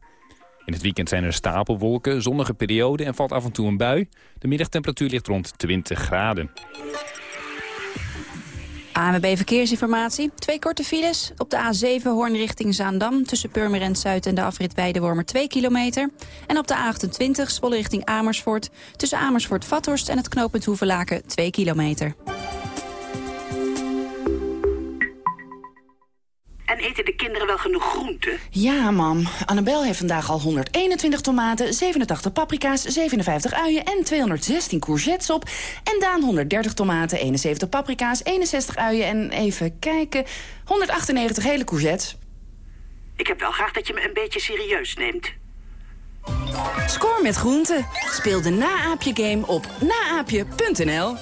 In het weekend zijn er stapelwolken, zonnige perioden en valt af en toe een bui. De middagtemperatuur ligt rond 20 graden. ANWB Verkeersinformatie. Twee korte files. Op de A7 Hoorn richting Zaandam... tussen Purmerend Zuid en de afrit Weidewormer 2 kilometer. En op de A28 Zwolle richting Amersfoort... tussen Amersfoort-Vathorst en het knooppunt Hoevelaken 2 kilometer. En eten de kinderen wel genoeg groenten? Ja, mam. Annabel heeft vandaag al 121 tomaten, 87 paprika's, 57 uien en 216 courgettes op. En Daan 130 tomaten, 71 paprika's, 61 uien en even kijken, 198 hele courgettes. Ik heb wel graag dat je me een beetje serieus neemt. Score met groenten. Speel de Naaapje-game op naaapje.nl.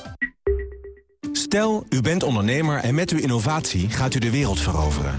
Stel, u bent ondernemer en met uw innovatie gaat u de wereld veroveren.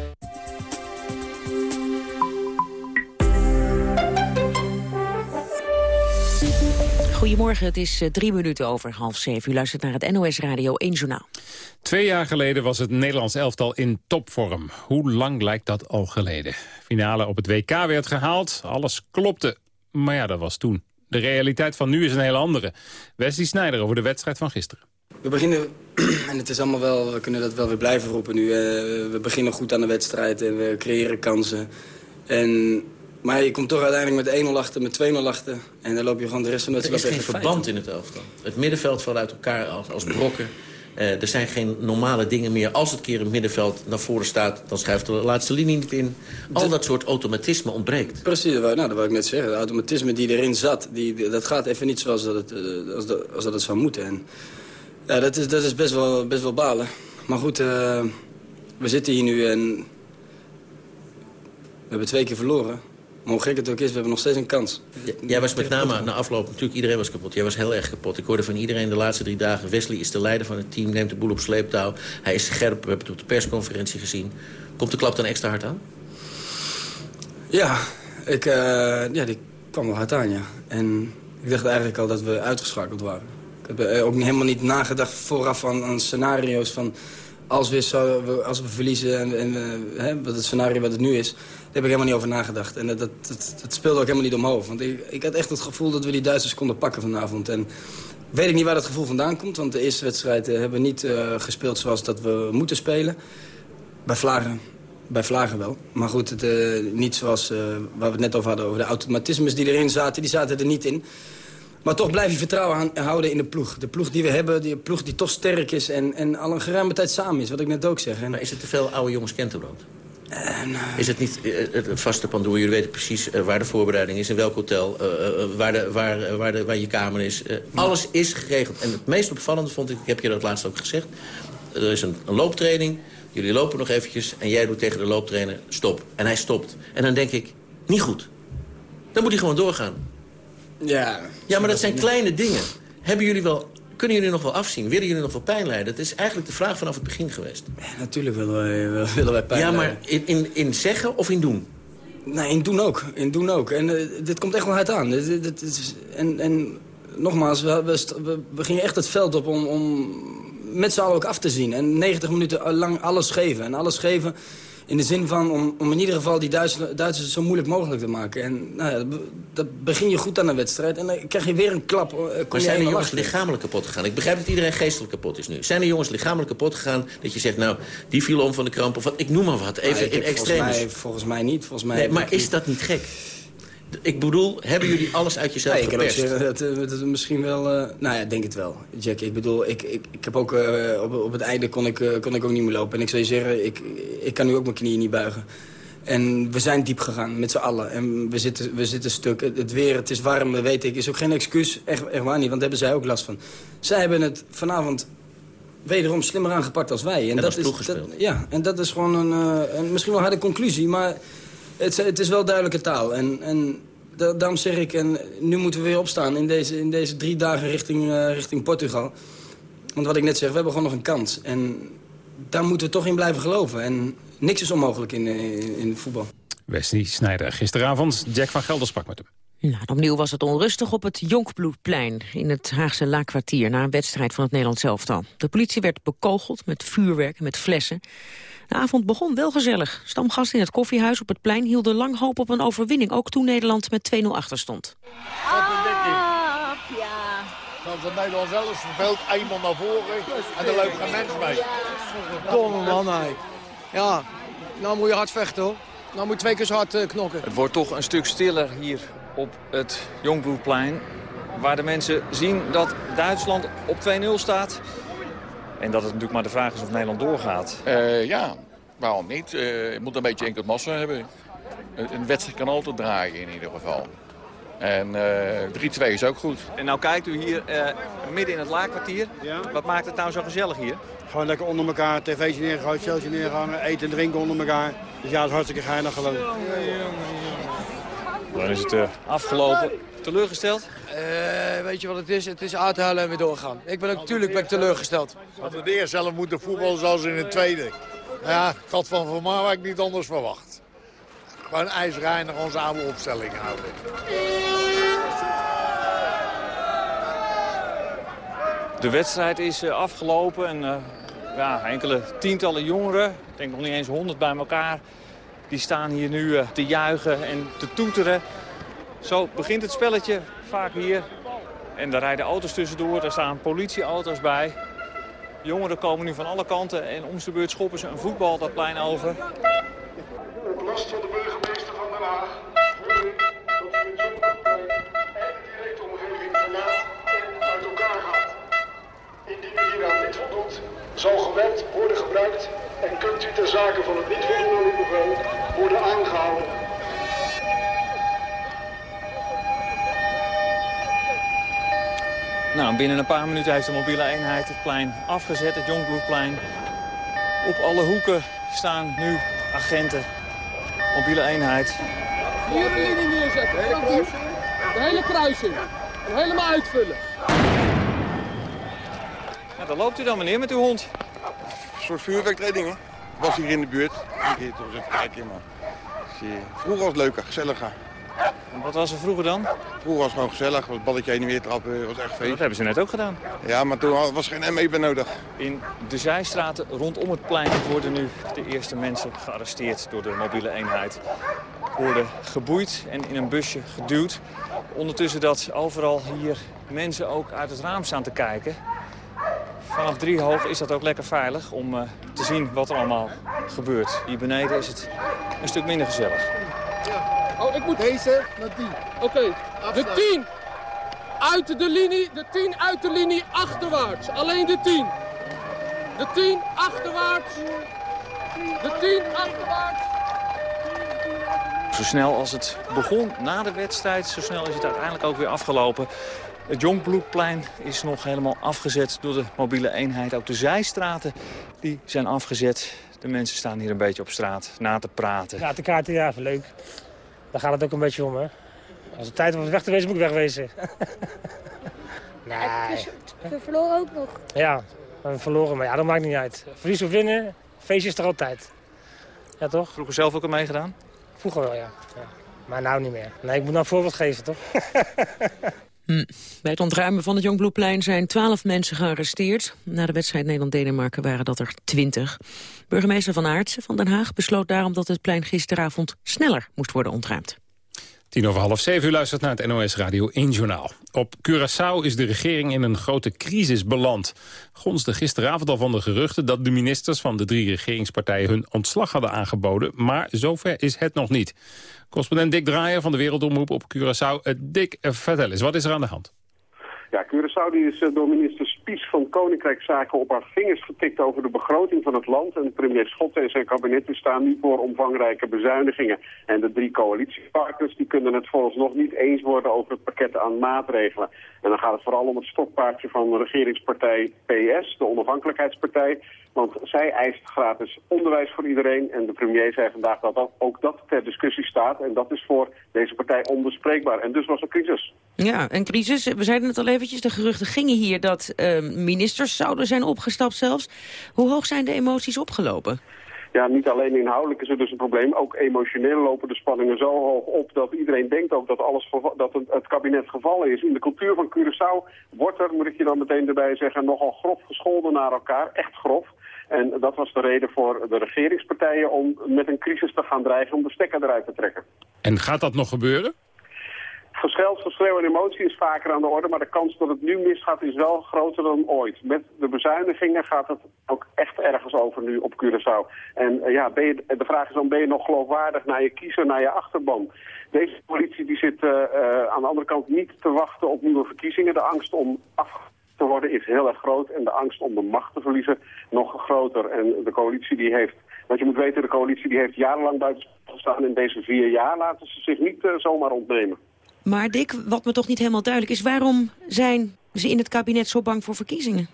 Goedemorgen, het is eh, drie minuten over half zeven. U luistert naar het NOS Radio 1 Journaal. Twee jaar geleden was het Nederlands elftal in topvorm. Hoe lang lijkt dat al geleden? Finale op het WK werd gehaald, alles klopte. Maar ja, dat was toen. De realiteit van nu is een hele andere. Wesley Snijder over de wedstrijd van gisteren. We beginnen, (clears throat) en het is allemaal wel, we kunnen dat wel weer blijven roepen nu. Uh, we beginnen goed aan de wedstrijd en we creëren kansen. En maar je komt toch uiteindelijk met 1-0 achter, met 2-0 achter. En dan loop je gewoon de rest van de wedstrijd Er is geen verband in het elftal. Het middenveld valt uit elkaar als, als brokken. Uh, er zijn geen normale dingen meer. Als het keer het middenveld naar voren staat... dan schuift de laatste linie niet in. Al dat soort automatisme ontbreekt. Precies, nou, dat wil ik net zeggen. De automatisme die erin zat... Die, dat gaat even niet zoals dat het, als dat, als dat het zou moeten. En, ja, dat is, dat is best, wel, best wel balen. Maar goed, uh, we zitten hier nu en... We hebben twee keer verloren. Maar hoe gek het ook is, we hebben nog steeds een kans. jij was met name na afloop, natuurlijk iedereen was kapot. Jij was heel erg kapot. Ik hoorde van iedereen de laatste drie dagen... Wesley is de leider van het team, neemt de boel op sleeptouw. Hij is scherp, we hebben het op de persconferentie gezien. Komt de klap dan extra hard aan? Ja, ik, uh, ja die kwam wel hard aan, ja. En ik dacht eigenlijk al dat we uitgeschakeld waren. Ik heb ook helemaal niet nagedacht vooraf aan, aan scenario's van... als we, zo, als we verliezen en, en uh, hè, wat het scenario wat het nu is heb ik helemaal niet over nagedacht. En dat, dat, speelde ook helemaal niet omhoog. Want ik, ik, had echt het gevoel dat we die Duitsers konden pakken vanavond. En weet ik niet waar dat gevoel vandaan komt. Want de eerste wedstrijd uh, hebben we niet uh, gespeeld zoals dat we moeten spelen. Bij Vlagen, bij Vlagen wel. Maar goed, het, uh, niet zoals waar we het net over hadden. Over de automatismes die erin zaten. Die zaten er niet in. Maar toch blijf je vertrouwen aan, houden in de ploeg. De ploeg die we hebben, die ploeg die toch sterk is en, en al een geruime tijd samen is, wat ik net ook zeg. En... Maar is het te veel oude jongens Kentenbrood? Is het niet het vaste pandoer? Jullie weten precies waar de voorbereiding is, in welk hotel, waar, de, waar, waar, de, waar je kamer is. alles is geregeld. En het meest opvallende vond ik, ik heb je dat laatst ook gezegd... er is een, een looptraining, jullie lopen nog eventjes... en jij doet tegen de looptrainer stop. En hij stopt. En dan denk ik, niet goed. Dan moet hij gewoon doorgaan. Ja. Ja, maar dat zijn kleine dingen. Hebben jullie wel kunnen jullie nog wel afzien? Willen jullie nog wel pijn lijden? Dat is eigenlijk de vraag vanaf het begin geweest. Ja, natuurlijk willen wij, willen wij pijn Ja, maar in, in, in zeggen of in doen? Nee, in doen ook. In doen ook. En uh, dit komt echt wel hard aan. Dit, dit, dit, en, en nogmaals, we, we, we, gingen echt het veld op om, om met z'n allen ook af te zien. En 90 minuten lang alles geven. En alles geven in de zin van om, om in ieder geval die Duitsers, Duitsers zo moeilijk mogelijk te maken. En nou ja, dat begin je goed aan de wedstrijd. En dan krijg je weer een klap. Uh, maar zijn de jongens lichamelijk kapot gegaan? Ik begrijp dat iedereen geestelijk kapot is nu. Zijn de jongens lichamelijk kapot gegaan? Dat je zegt, nou, die viel om van de kramp of wat. Ik noem maar wat. Even nou, in extreem. Volgens mij, volgens mij niet. Volgens mij nee, maar is dat niet gek? Ik bedoel, hebben jullie alles uit jezelf nee, geperst? Ik kan ook zeggen dat, dat misschien wel... Uh, nou ja, denk het wel, Jack. Ik bedoel, ik, ik, ik heb ook... Uh, op, op het einde kon ik, uh, kon ik ook niet meer lopen. En ik zou je zeggen, ik, ik kan nu ook mijn knieën niet buigen. En we zijn diep gegaan, met z'n allen. En we zitten, we zitten stuk. Het, het, weer, het is warm, weet ik. Is ook geen excuus, echt, echt waar niet. Want daar hebben zij ook last van. Zij hebben het vanavond wederom slimmer aangepakt als wij. En, dat is, dat, ja, en dat is gewoon een, een misschien wel harde conclusie. Maar het, het is wel duidelijke taal. En... en daarom zeg ik, en nu moeten we weer opstaan in deze, in deze drie dagen richting, uh, richting Portugal. Want wat ik net zeg, we hebben gewoon nog een kans. En daar moeten we toch in blijven geloven. En niks is onmogelijk in, in, in voetbal. Wesley Snijder gisteren,avond. Jack van Gelder sprak met hem. Nou, opnieuw was het onrustig op het Jonkbloedplein in het Haagse Laakkwartier na een wedstrijd van het Nederlands elftal. De politie werd bekogeld met vuurwerk en met flessen. De avond begon wel gezellig. Stamgasten in het koffiehuis op het plein hielden lang hoop op een overwinning, ook toen Nederland met 2-0 achter stond. Ah, ja. Zoals het Nederland zelf speelt, eenmaal naar voren en er loopt geen mens mee. Domme man, hij. Ja, nou moet je hard vechten hoor. Nou moet je twee keer zo hard uh, knokken. Het wordt toch een stuk stiller hier op het Jongbloedplein. Waar de mensen zien dat Duitsland op 2-0 staat. En dat het natuurlijk maar de vraag is of Nederland doorgaat. Uh, ja, waarom niet? Uh, je moet een beetje enkel massa hebben. Een wedstrijd kan altijd draaien in ieder geval. En uh, 3-2 is ook goed. En nou kijkt u hier midden in het laakkwartier. Ja? Wat maakt het nou zo gezellig hier? Gewoon lekker onder elkaar, tv's neergooien, shelltje neerhangen, eten en drinken onder elkaar. Dus ja, het is hartstikke geinig gewoon. Dan is het afgelopen. Teleurgesteld? Uh, weet je wat het is? Het is uithuilen en weer doorgaan. Ik ben ook natuurlijk ben ik teleurgesteld. Dat we de eerste zelf moeten voetballen zoals in de tweede. Ja, ik had van Van Marwijk niet anders verwacht. Gewoon ijsreinig onze oude opstelling houden. De wedstrijd is afgelopen en uh, ja, enkele tientallen jongeren, ik denk nog niet eens honderd bij elkaar, die staan hier nu uh, te juichen en te toeteren. Zo begint het spelletje vaak hier. En daar rijden auto's tussendoor, daar staan politieauto's bij. Jongeren komen nu van alle kanten en om de beurt schoppen ze een voetbal dat plein over. Op last van de burgemeester van Den Haag wil ik dat u het Jongbloedplein en de directe omgeving verlaat en uit elkaar gaat. Indien u hieraan niet voldoet, zal geweld worden gebruikt en kunt u ter zake van het niet voldoen aan uw bevel worden aangehouden. Nou, binnen een paar minuten heeft de mobiele eenheid het plein afgezet, het Jongbloedplein. Op alle hoeken staan nu agenten. Mobiele eenheid. Hier een linie neerzetten. De hele kruising. En helemaal uitvullen. Ja, daar loopt u dan meneer met uw hond. Een soort vuurwerktraining hè. Was hier in de buurt. Ik ga toch eens even kijken maar. Vroeger was het leuker, gezelliger. En wat was er vroeger dan? Vroeger was het gewoon gezellig, was balletje heen en weer trappen, was echt feest. Dat hebben ze net ook gedaan. Ja, maar toen was geen ME nodig. In de zijstraten rondom het plein worden nu de eerste mensen gearresteerd door de mobiele eenheid. Worden geboeid en in een busje geduwd. Ondertussen dat overal hier mensen ook uit het raam staan te kijken. Vanaf driehoog is dat ook lekker veilig om uh, te zien wat er allemaal gebeurt. Hier beneden is het een stuk minder gezellig. Oh, ik moet deze naar die. Oké, okay. de 10. Uit de linie, de 10 uit de linie, achterwaarts. Alleen de 10. De 10 achterwaarts. De 10 achterwaarts. Zo snel als het begon na de wedstrijd, zo snel is het uiteindelijk ook weer afgelopen. Het Jongbloedplein is nog helemaal afgezet door de mobiele eenheid. Ook de zijstraten die zijn afgezet. De mensen staan hier een beetje op straat na te praten. Ja, de kaarten, ja, leuk. Daar gaat het ook een beetje om, hè. Als het tijd was weg te wezen, moet ik wegwezen. (laughs) nee. We verloren ook nog. Ja, we hebben verloren, maar ja, dat maakt niet uit. Verlies of winnen, feestje is er altijd. Ja, toch? Vroeger zelf ook al meegedaan? Vroeger wel, ja. ja. Maar nou niet meer. Nee, ik moet nou een voorbeeld geven, toch? (laughs) Hm. Bij het ontruimen van het Jongbloedplein zijn twaalf mensen gearresteerd. Na de wedstrijd Nederland-Denemarken waren dat er twintig. Burgemeester Van Aartsen van Den Haag besloot daarom dat het plein gisteravond sneller moest worden ontruimd. Tien over half zeven, u luistert naar het NOS Radio 1 Journaal. Op Curaçao is de regering in een grote crisis beland. Gonsde gisteravond al van de geruchten dat de ministers van de drie regeringspartijen hun ontslag hadden aangeboden. Maar zover is het nog niet. Correspondent Dick Draaier van de Wereldomroep op Curaçao. Uh, Dick, vertel eens, wat is er aan de hand? Ja, Curaçao die is uh, door minister Spies van Koninkrijkszaken op haar vingers getikt over de begroting van het land. En premier Schotten en zijn kabinet staan nu voor omvangrijke bezuinigingen. En de drie coalitiepartners die kunnen het nog niet eens worden over het pakket aan maatregelen. En dan gaat het vooral om het stokpaardje van regeringspartij PS, de onafhankelijkheidspartij. Want zij eist gratis onderwijs voor iedereen. En de premier zei vandaag dat ook dat ter discussie staat. En dat is voor deze partij onbespreekbaar. En dus was er crisis. Ja, een crisis. We zeiden het al eventjes. De geruchten gingen hier dat uh, ministers zouden zijn opgestapt zelfs. Hoe hoog zijn de emoties opgelopen? Ja, niet alleen inhoudelijk is er dus een probleem. Ook emotioneel lopen de spanningen zo hoog op dat iedereen denkt ook dat, alles, dat het, het kabinet gevallen is. In de cultuur van Curaçao wordt er, moet ik je dan meteen erbij zeggen, nogal grof gescholden naar elkaar. Echt grof. En dat was de reden voor de regeringspartijen om met een crisis te gaan dreigen om de stekker eruit te trekken. En gaat dat nog gebeuren? Gescheld, geschreeuw en emotie is vaker aan de orde, maar de kans dat het nu misgaat is wel groter dan ooit. Met de bezuinigingen gaat het ook echt ergens over nu op Curaçao. En uh, ja, ben je, de vraag is dan, ben je nog geloofwaardig naar je kiezer, naar je achterban? Deze politie die zit uh, uh, aan de andere kant niet te wachten op nieuwe verkiezingen. De angst om af worden is heel erg groot en de angst om de macht te verliezen nog groter. En de coalitie die heeft, wat je moet weten, de coalitie die heeft jarenlang buiten gestaan. In deze vier jaar laten ze zich niet uh, zomaar ontnemen. Maar Dick, wat me toch niet helemaal duidelijk is... waarom zijn ze in het kabinet zo bang voor verkiezingen?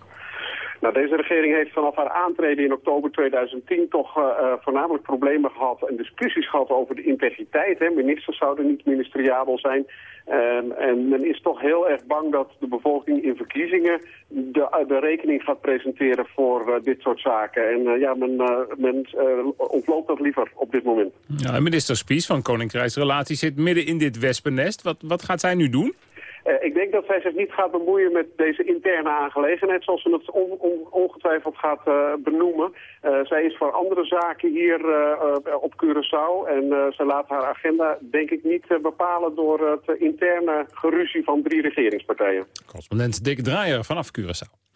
Nou, deze regering heeft vanaf haar aantreden in oktober 2010 toch uh, uh, voornamelijk problemen gehad en discussies gehad over de integriteit. Hè. Ministers zouden niet ministeriabel zijn. Um, en men is toch heel erg bang dat de bevolking in verkiezingen de, de rekening gaat presenteren voor uh, dit soort zaken. En ja, men, men ontloopt dat liever op dit moment. Ja, minister Spies van Koninkrijksrelaties zit midden in dit wespennest. Wat, wat gaat zij nu doen? Uh, ik denk dat zij zich niet gaat bemoeien met deze interne aangelegenheid, zoals ze het on, on, ongetwijfeld gaat uh, benoemen. Uh, zij is voor andere zaken hier op Curaçao en ze laat haar agenda denk ik niet bepalen door het interne geruzie van drie regeringspartijen. Correspondent Dick Draaier vanaf Curaçao.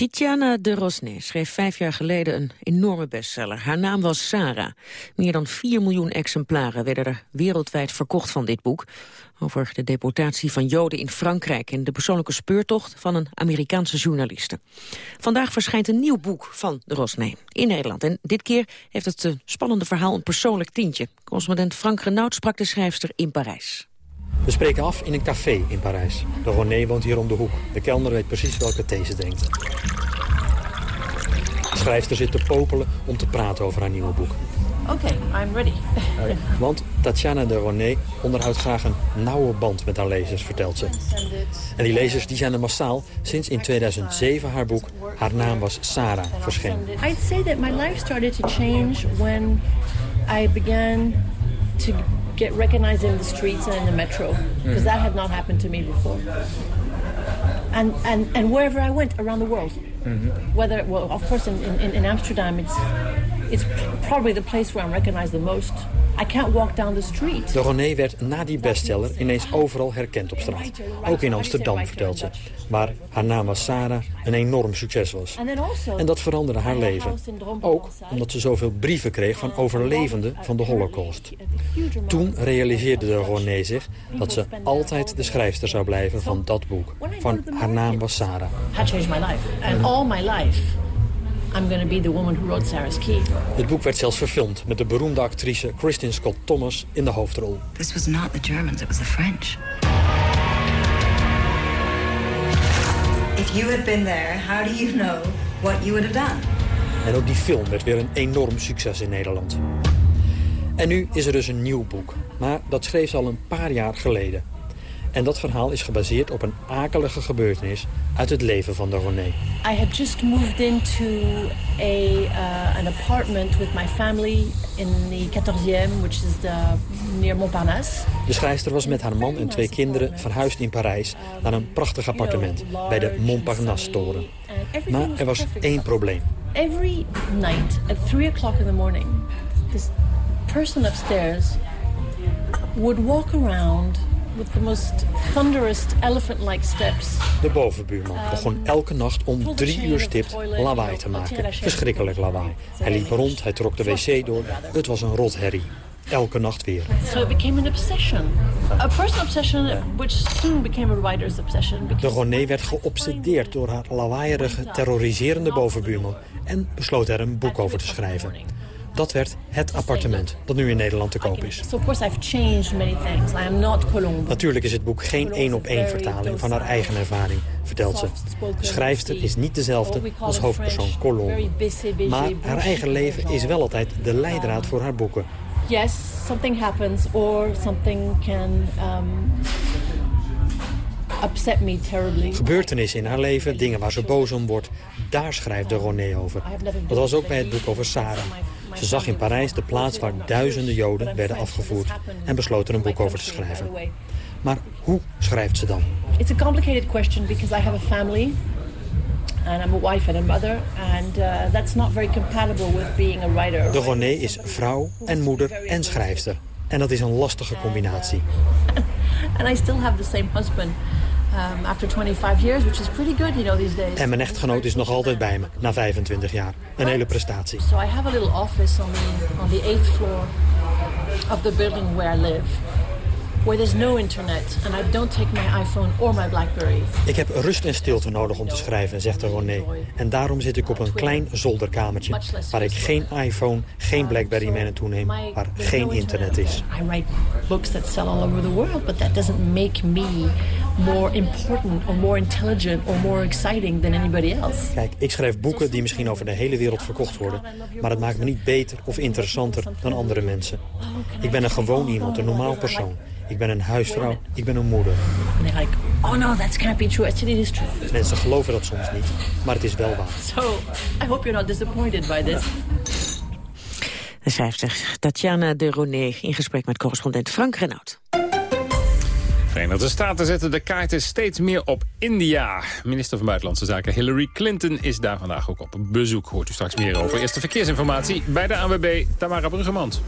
Titiana de Rosne schreef vijf jaar geleden een enorme bestseller. Haar naam was Sarah. Meer dan 4 miljoen exemplaren werden er wereldwijd verkocht van dit boek. Over de deportatie van Joden in Frankrijk... en de persoonlijke speurtocht van een Amerikaanse journaliste. Vandaag verschijnt een nieuw boek van de Rosne in Nederland. En dit keer heeft het spannende verhaal een persoonlijk tintje. Correspondent Frank Renaud sprak de schrijfster in Parijs. We spreken af in een café in Parijs. De René woont hier om de hoek. De kelner weet precies welke thee ze drinkt. De schrijfster zit te popelen om te praten over haar nieuwe boek. Oké, okay, I'm ready. Want Tatjana de René onderhoudt graag een nauwe band met haar lezers, vertelt ze. En die lezers die zijn er massaal sinds in 2007 haar boek Haar naam was Sarah verscheen. I'd say that my life started to change when I began to get recognized in the streets and in the metro. Because that had not happened to me before. And, and, and wherever I went around the world. Whether, well, of course in, in, in Amsterdam it's it's probably the place where I'm recognized the most. I can't walk down the street. De René werd na die bestseller ineens overal herkend op straat. Ook in Amsterdam, vertelt ze. Waar haar naam als Sarah een enorm succes was. En dat veranderde haar leven. Ook omdat ze zoveel brieven kreeg van overlevenden van de holocaust. Toen realiseerde de René zich dat ze altijd de schrijfster zou blijven van dat boek. Van haar naam was Sarah. Had changed my life. And all my life, I'm going to be the woman who wrote Sarah's Key. Het boek werd zelfs verfilmd met de beroemde actrice Kristin Scott Thomas in de hoofdrol. This was not the Germans, it was the French. If you had been there, how do you know what you would have done? En ook die film werd weer een enorm succes in Nederland. En nu is er dus een nieuw boek. Maar dat schreef ze al een paar jaar geleden. En dat verhaal is gebaseerd op een akelige gebeurtenis uit het leven van de René. I had just moved into a, uh, an apartment with my family in the 14e, which is the, near Montparnasse. De schrijfster was met haar man en twee kinderen verhuisd in Parijs naar een prachtig appartement bij de Montparnasse-toren. Maar er was één probleem. Every night at 3 o'clock in the morning, this person upstairs would walk around with the most thunderous elephant-like steps. De bovenbuurman begon elke nacht om drie uur stipt lawaai te maken. Verschrikkelijk lawaai. Hij liep rond, hij trok de wc door. Het was een rotherrie. Elke nacht weer. So it became an obsession. A personal obsession which soon became a writer's obsession. De René werd geobsedeerd door haar lawaaierige, terroriserende bovenbuurman... en besloot er een boek over te schrijven. Dat werd Het Appartement, dat nu in Nederland te koop is. Natuurlijk is het boek geen één-op-één vertaling van haar eigen ervaring, vertelt ze. De schrijfster is niet dezelfde als hoofdpersoon Colombo. Maar haar eigen leven is wel altijd de leidraad voor haar boeken. Yes, something happens or something can um, upset me terribly. Gebeurtenissen in haar leven, dingen waar ze boos om wordt, daar schrijft de René over. Dat was ook bij het boek over Sarah. Ze zag in Parijs de plaats waar duizenden Joden werden afgevoerd en besloot er een boek over te schrijven. Maar hoe schrijft ze dan? It's a complicated question because I have a family. And I'm a wife and a mother. And uh, that's not very compatible with being a writer. De René is vrouw en moeder en schrijfster. En dat is een lastige combinatie. (laughs) And I still have the same husband. Um, after 25 years, which is pretty good, you know, these days. En mijn echtgenoot is nog altijd bij me, na 25 jaar. Een hele prestatie. So I have a little office on the, on the eighth floor of the building where I live. Where there's no internet and I don't take my iPhone or my Blackberry. Ik heb rust en stilte nodig om te schrijven, zegt René. En daarom zit ik op een klein zolderkamertje... waar ik geen iPhone, geen Blackberry mee naartoe neem... waar geen internet is. I write books that sell all over the world, but that doesn't make me more important or more intelligent or more exciting than anybody else. Kijk, ik schrijf boeken die misschien over de hele wereld verkocht worden... maar het maakt me niet beter of interessanter dan andere mensen. Ik ben een gewoon iemand, een normaal persoon. Ik ben een huisvrouw, ik ben een moeder. And they're like, oh no, that can't be true. Said it is true. Mensen geloven dat soms niet, maar het is wel waar. So, I hope you're not disappointed by this. De schrijfster Tatjana de Roné in gesprek met correspondent Frank Renaud. Verenigde Staten zetten de kaarten steeds meer op India. Minister van Buitenlandse Zaken Hillary Clinton is daar vandaag ook op bezoek. Hoort u straks meer over. Eerste verkeersinformatie bij de ANWB Tamara Bruggemans.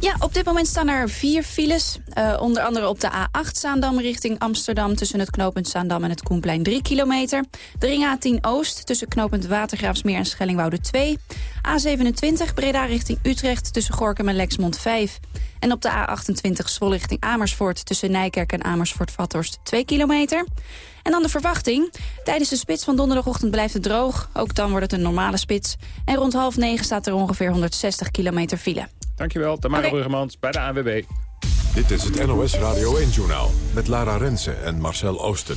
Ja, op dit moment staan er vier files. Uh, onder andere op de A8 Zaandam richting Amsterdam... tussen het knooppunt Zaandam en het Koenplein 3 kilometer. De ring A10 Oost tussen knooppunt Watergraafsmeer en Schellingwoude 2. A27 Breda richting Utrecht tussen Gorkum en Lexmond 5. En op de A28 Zwolle richting Amersfoort... tussen Nijkerk en Amersfoort-Vathorst 2 kilometer. En dan de verwachting. Tijdens de spits van donderdagochtend blijft het droog. Ook dan wordt het een normale spits. En rond half negen staat er ongeveer 160 kilometer file. Dankjewel, Tamara okay. Bruggemans bij de ANWB. Dit is het NOS Radio 1-journaal met Lara Rensen en Marcel Oosten.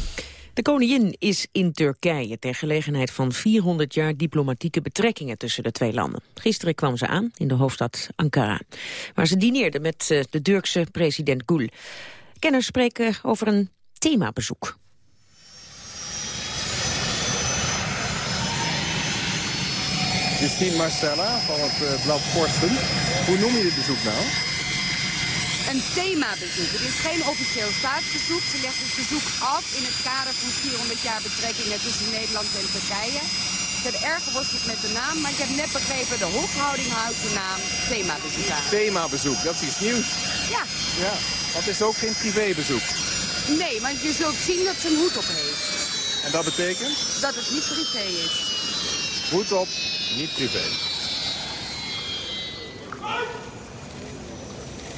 De koningin is in Turkije ter gelegenheid van 400 jaar diplomatieke betrekkingen tussen de twee landen. Gisteren kwam ze aan in de hoofdstad Ankara, waar ze dineerde met de Turkse president Gül. Kenners spreken over een themabezoek. Justine Marcella van het uh, Blad Forsten. Hoe noem je dit bezoek nou? Een themabezoek. Het is geen officieel staatsbezoek. Ze legt het bezoek af in het kader van 400 jaar betrekkingen tussen Nederland en Turkije. verder erger wordt het met de naam. Maar ik heb net begrepen, de hofhouding houdt de naam themabezoek aan. Themabezoek, dat is iets nieuws. Ja. Ja, want het is ook geen privébezoek. Nee, want je zult zien dat ze een hoed op heeft. En dat betekent? Dat het niet privé is. Hoed op, niet privé.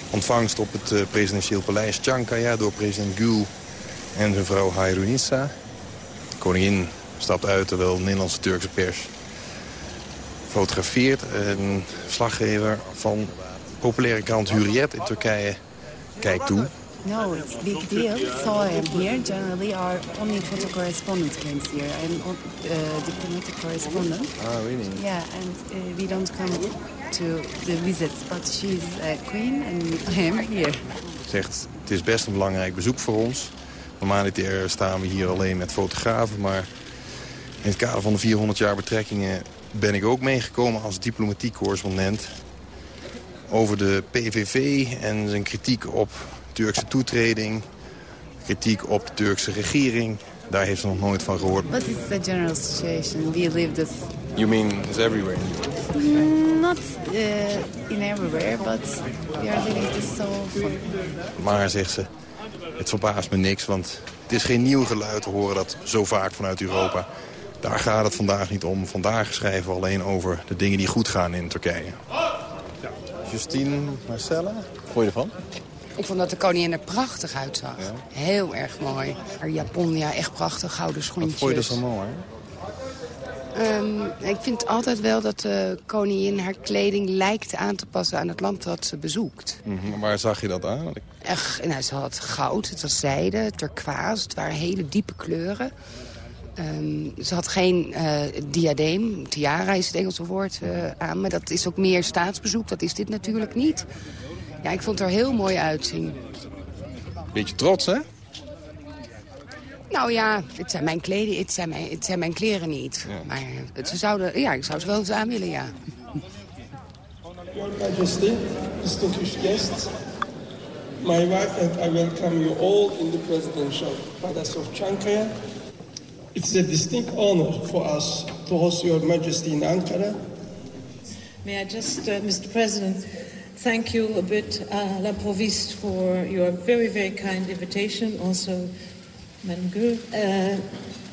Ontvangst op het uh, presidentieel paleis Chankaya door president Gül en zijn vrouw Hayrunissa. Koningin stapt uit terwijl de Nederlandse Turkse pers fotografeert. Een verslaggever van populaire krant Hurriyet in Turkije kijkt toe. No, it's a big deal. So I am here. Generally, our only photo correspondent comes here. I'm uh, diplomatic correspondent. Ah, really? Yeah, and uh, we don't come to the visits, but she's a queen and I am here. Zegt, het is best een belangrijk bezoek voor ons. Normaliter staan we hier alleen met fotografen, maar in het kader van de 400 jaar betrekkingen ben ik ook meegekomen als diplomatiek correspondent over de PVV en zijn kritiek op Turkse toetreding, kritiek op de Turkse regering. Daar heeft ze nog nooit van gehoord. But it's the general situation. We live this... You mean it's everywhere? Mm, not uh, in everywhere, but we are living this so fun. Maar, zegt ze, het verbaast me niks, want het is geen nieuw geluid te horen dat zo vaak vanuit Europa. Daar gaat het vandaag niet om. Vandaag schrijven we alleen over de dingen die goed gaan in Turkije. Justine Marcella, vond je ervan? Ik vond dat de koningin er prachtig uitzag. Heel erg mooi. Haar japon, ja, echt prachtig. Gouden schoentjes. Wat vond je zo mooi? Um, ik vind altijd wel dat de koningin haar kleding lijkt aan te passen aan het land dat ze bezoekt. Mm -hmm. Waar zag je dat aan? Echt, nou, ze had goud, het was zijde, turquoise. Het waren hele diepe kleuren. Um, ze had geen uh, diadeem, tiara is het Engelse woord, uh, aan. Maar dat is ook meer staatsbezoek, dat is dit natuurlijk niet. Ja, ik vond het er heel mooi uitzien. Beetje trots, hè? Nou ja, het zijn mijn, kleding, het zijn mijn, het zijn mijn kleren niet. Ja. Maar het, ze zouden, ja, ik zou ze wel eens aan willen, ja. Your Majesty, distinguished guests, my wife and I welcome you all in the presidential palace of Chankaya. It's a distinct honor for us to host your Majesty in Ankara. May I just, uh, Mr. President, thank you a bit, uh, l'improviste, for your very, very kind invitation. Also, Guru, uh,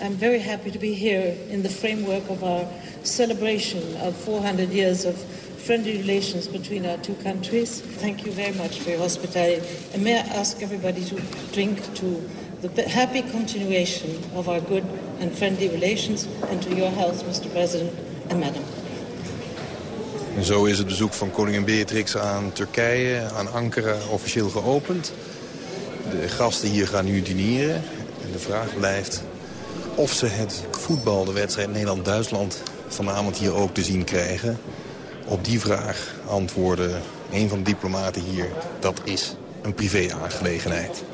I'm very happy to be here in the framework of our celebration of 400 years of friendly relations between our two countries. Thank you very much for your hospitality. And may I ask everybody to drink to the happy continuation of our good and friendly relations and to your health, Mr. President and Madam. En zo is het bezoek van koningin Beatrix aan Turkije, aan Ankara, officieel geopend. De gasten hier gaan nu dineren. En de vraag blijft of ze het voetbal, de wedstrijd Nederland-Duitsland... vanavond hier ook te zien krijgen. Op die vraag antwoordde een van de diplomaten hier... dat is een privé-aangelegenheid.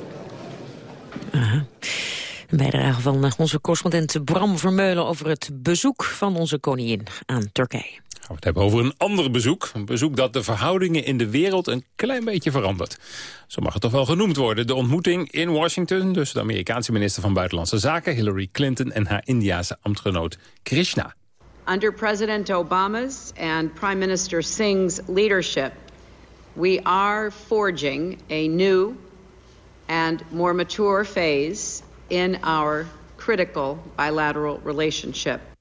Een bijdrage van onze correspondent Bram Vermeulen... over het bezoek van onze koningin aan Turkije. Gaan we het hebben over een ander bezoek. Een bezoek dat de verhoudingen in de wereld een klein beetje verandert. Zo mag het toch wel genoemd worden. De ontmoeting in Washington tussen de Amerikaanse minister van Buitenlandse Zaken... Hillary Clinton en haar Indiase ambtgenoot Krishna. Under President Obama's and Prime Minister Singh's leadership... we are forging a new and more mature phase in our critical bilateral relationship.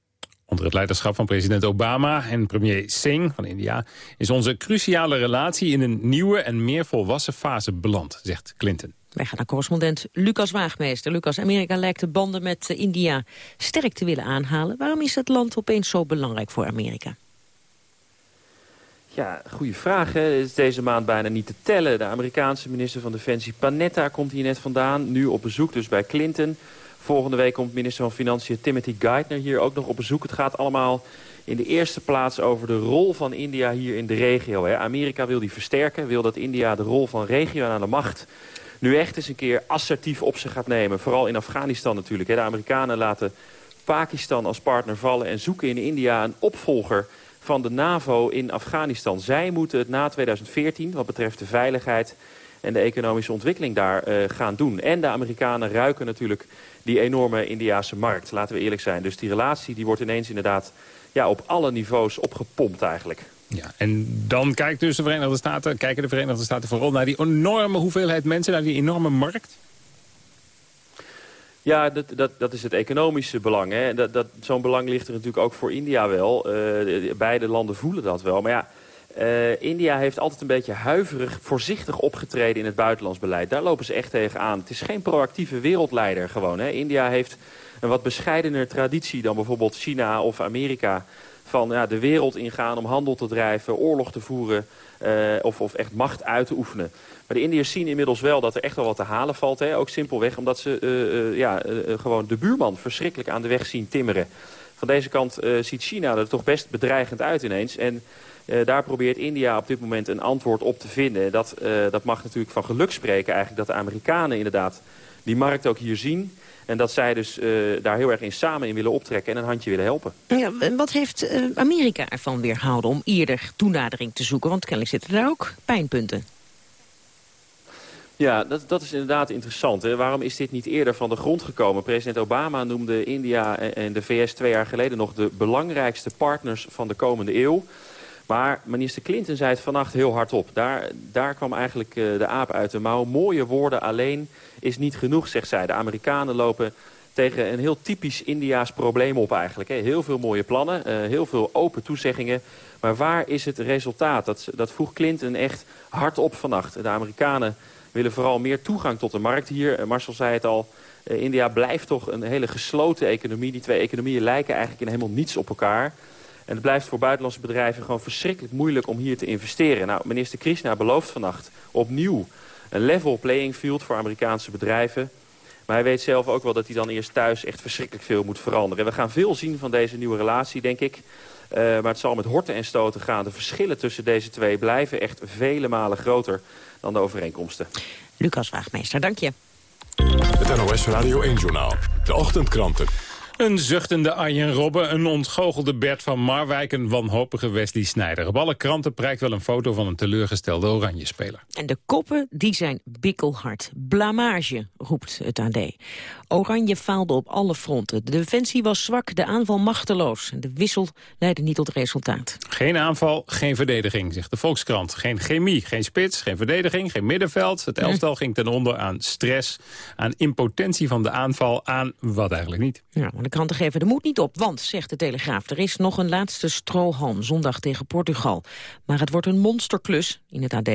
Onder het leiderschap van president Obama en premier Singh van India... is onze cruciale relatie in een nieuwe en meer volwassen fase beland, zegt Clinton. Wij gaan naar correspondent Lucas Waagmeester. Lucas, Amerika lijkt de banden met India sterk te willen aanhalen. Waarom is het land opeens zo belangrijk voor Amerika? Ja, goede vraag. Hè. Het is deze maand bijna niet te tellen. De Amerikaanse minister van Defensie Panetta komt hier net vandaan. Nu op bezoek dus bij Clinton. Volgende week komt minister van Financiën Timothy Geithner hier ook nog op bezoek. Het gaat allemaal in de eerste plaats over de rol van India hier in de regio. Hè. Amerika wil die versterken, wil dat India de rol van regio aan de macht... nu echt eens een keer assertief op zich gaat nemen. Vooral in Afghanistan natuurlijk. Hè. De Amerikanen laten Pakistan als partner vallen... en zoeken in India een opvolger van de NAVO in Afghanistan. Zij moeten het na 2014, wat betreft de veiligheid en de economische ontwikkeling daar gaan doen. En de Amerikanen ruiken natuurlijk die enorme Indiase markt, laten we eerlijk zijn. Dus die relatie die wordt ineens inderdaad ja, op alle niveaus opgepompt eigenlijk. Ja, en dan kijkt dus de Verenigde Staten, kijken de Verenigde Staten vooral naar die enorme hoeveelheid mensen, naar die enorme markt? Ja, dat, dat, dat is het economische belang. Hè. Dat, dat, Zo'n belang ligt er natuurlijk ook voor India wel. Uh, beide landen voelen dat wel. Maar ja, uh, India heeft altijd een beetje huiverig, voorzichtig opgetreden in het buitenlands beleid. Daar lopen ze echt tegen aan. Het is geen proactieve wereldleider gewoon. Hè. India heeft een wat bescheidener traditie dan bijvoorbeeld China of Amerika van ja, de wereld ingaan om handel te drijven, oorlog te voeren uh, of, of echt macht uit te oefenen. Maar de Indiërs zien inmiddels wel dat er echt wel wat te halen valt. Hè? Ook simpelweg omdat ze uh, ja, gewoon de buurman verschrikkelijk aan de weg zien timmeren. Van deze kant ziet China er toch best bedreigend uit ineens. En daar probeert India op dit moment een antwoord op te vinden. Dat, dat mag natuurlijk van geluk spreken eigenlijk dat de Amerikanen inderdaad die markt ook hier zien... En dat zij dus uh, daar heel erg in samen in willen optrekken en een handje willen helpen. Ja, wat heeft Amerika ervan weerhouden om eerder toenadering te zoeken? Want kennelijk zitten daar ook pijnpunten. Ja, dat, dat is inderdaad interessant. Hè. Waarom is dit niet eerder van de grond gekomen? President Obama noemde India en de VS twee jaar geleden nog de belangrijkste partners van de komende eeuw. Maar minister Clinton zei het vannacht heel hardop. Daar, daar kwam eigenlijk uh, de aap uit de mouw. Mooie woorden alleen is niet genoeg, zegt zij. De Amerikanen lopen tegen een heel typisch Indiaas probleem op eigenlijk. Heel veel mooie plannen, uh, heel veel open toezeggingen. Maar waar is het resultaat? Dat, dat vroeg Clinton echt hardop vannacht. De Amerikanen willen vooral meer toegang tot de markt hier. Uh, Marcel zei het al, India blijft toch een hele gesloten economie. Die twee economieën lijken eigenlijk in helemaal niets op elkaar. En het blijft voor buitenlandse bedrijven gewoon verschrikkelijk moeilijk om hier te investeren. Nou, minister Krishna belooft vannacht opnieuw een level playing field voor Amerikaanse bedrijven. Maar hij weet zelf ook wel dat hij dan eerst thuis echt verschrikkelijk veel moet veranderen. we gaan veel zien van deze nieuwe relatie, denk ik. Uh, maar het zal met horten en stoten gaan. De verschillen tussen deze twee blijven echt vele malen groter dan de overeenkomsten. Lucas Waagmeester, dank je. Het NOS Radio 1-journaal. De ochtendkranten. Een zuchtende Arjen Robben, een ontgoochelde Bert van Marwijk... een wanhopige Wesley Snijder. Op alle kranten prijkt wel een foto van een teleurgestelde Oranje-speler. En de koppen die zijn bikkelhard. Blamage, roept het AD. Oranje faalde op alle fronten. De defensie was zwak, de aanval machteloos. De wissel leidde niet tot resultaat. Geen aanval, geen verdediging, zegt de Volkskrant. Geen chemie, geen spits, geen verdediging, geen middenveld. Het elftal ging ten onder aan stress, aan impotentie van de aanval, aan wat eigenlijk niet. Ja, de kranten geven de moed niet op, want, zegt de Telegraaf... er is nog een laatste strohalm zondag tegen Portugal. Maar het wordt een monsterklus, in het AD.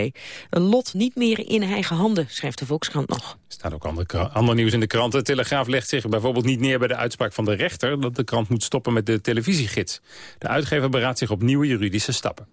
Een lot niet meer in eigen handen, schrijft de Volkskrant nog. Er staat ook ander, nieuws in de kranten. De Telegraaf legt zich bijvoorbeeld niet neer bij de uitspraak van de rechter... dat de krant moet stoppen met de televisiegids. De uitgever beraadt zich op nieuwe juridische stappen.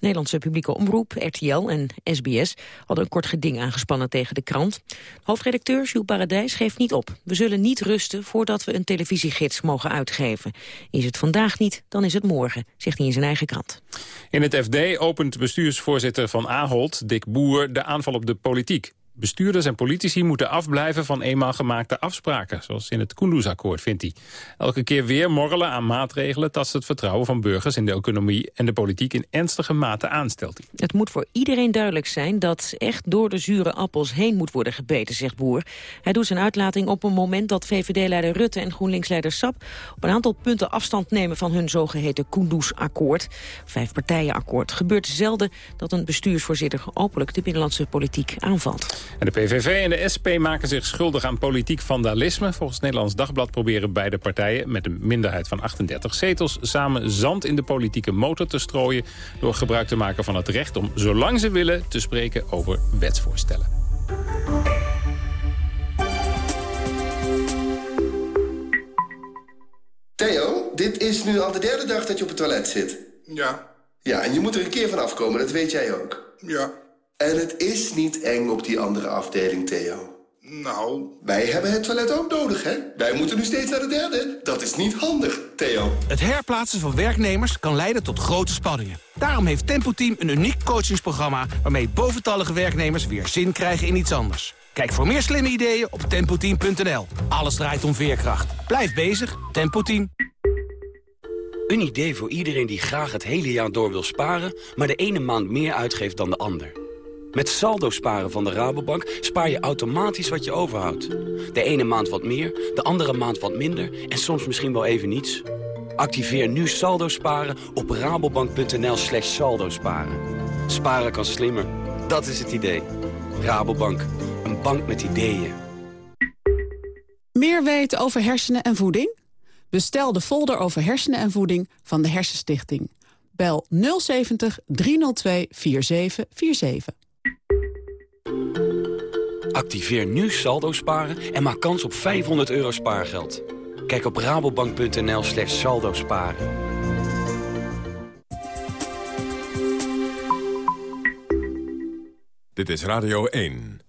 Nederlandse publieke omroep, RTL en SBS hadden een kort geding aangespannen tegen de krant. Hoofdredacteur Jules Paradijs geeft niet op. We zullen niet rusten voordat we een televisiegids mogen uitgeven. Is het vandaag niet, dan is het morgen, zegt hij in zijn eigen krant. In het FD opent bestuursvoorzitter van Ahold, Dick Boer, de aanval op de politiek. Bestuurders en politici moeten afblijven van eenmaal gemaakte afspraken, zoals in het Kunduz-akkoord, vindt hij. Elke keer weer morrelen aan maatregelen tast het vertrouwen van burgers in de economie en de politiek in ernstige mate aanstelt hij. Het moet voor iedereen duidelijk zijn dat echt door de zure appels heen moet worden gebeten, zegt Boer. Hij doet zijn uitlating op een moment dat VVD-leider Rutte en GroenLinks-leider Sap op een aantal punten afstand nemen van hun zogeheten Kunduz-akkoord. Vijf partijenakkoord. Gebeurt zelden dat een bestuursvoorzitter openlijk de binnenlandse politiek aanvalt. En de PVV en de SP maken zich schuldig aan politiek vandalisme. Volgens het Nederlands Dagblad proberen beide partijen... met een minderheid van 38 zetels samen zand in de politieke motor te strooien... door gebruik te maken van het recht om, zolang ze willen... te spreken over wetsvoorstellen. Theo, dit is nu al de derde dag dat je op het toilet zit. Ja. Ja, en je moet er een keer van afkomen, dat weet jij ook. Ja. En het is niet eng op die andere afdeling, Theo. Nou... Wij hebben het toilet ook nodig, hè? Wij moeten nu steeds naar de derde. Dat is niet handig, Theo. Het herplaatsen van werknemers kan leiden tot grote spanningen. Daarom heeft Tempo Team een uniek coachingsprogramma... waarmee boventallige werknemers weer zin krijgen in iets anders. Kijk voor meer slimme ideeën op tempoteam.nl. Alles draait om veerkracht. Blijf bezig, Tempo Team. Een idee voor iedereen die graag het hele jaar door wil sparen... maar de ene maand meer uitgeeft dan de ander. Met saldo sparen van de Rabobank spaar je automatisch wat je overhoudt. De ene maand wat meer, de andere maand wat minder en soms misschien wel even niets. Activeer nu saldo sparen op rabobank.nl slash saldo sparen. Sparen kan slimmer, dat is het idee. Rabobank, een bank met ideeën. Meer weten over hersenen en voeding? Bestel de folder over hersenen en voeding van de Hersenstichting. Bel 070 302 4747. Activeer nu saldo sparen en maak kans op 500 euro spaargeld. Kijk op rabobank.nl slash saldo sparen. Dit is Radio 1.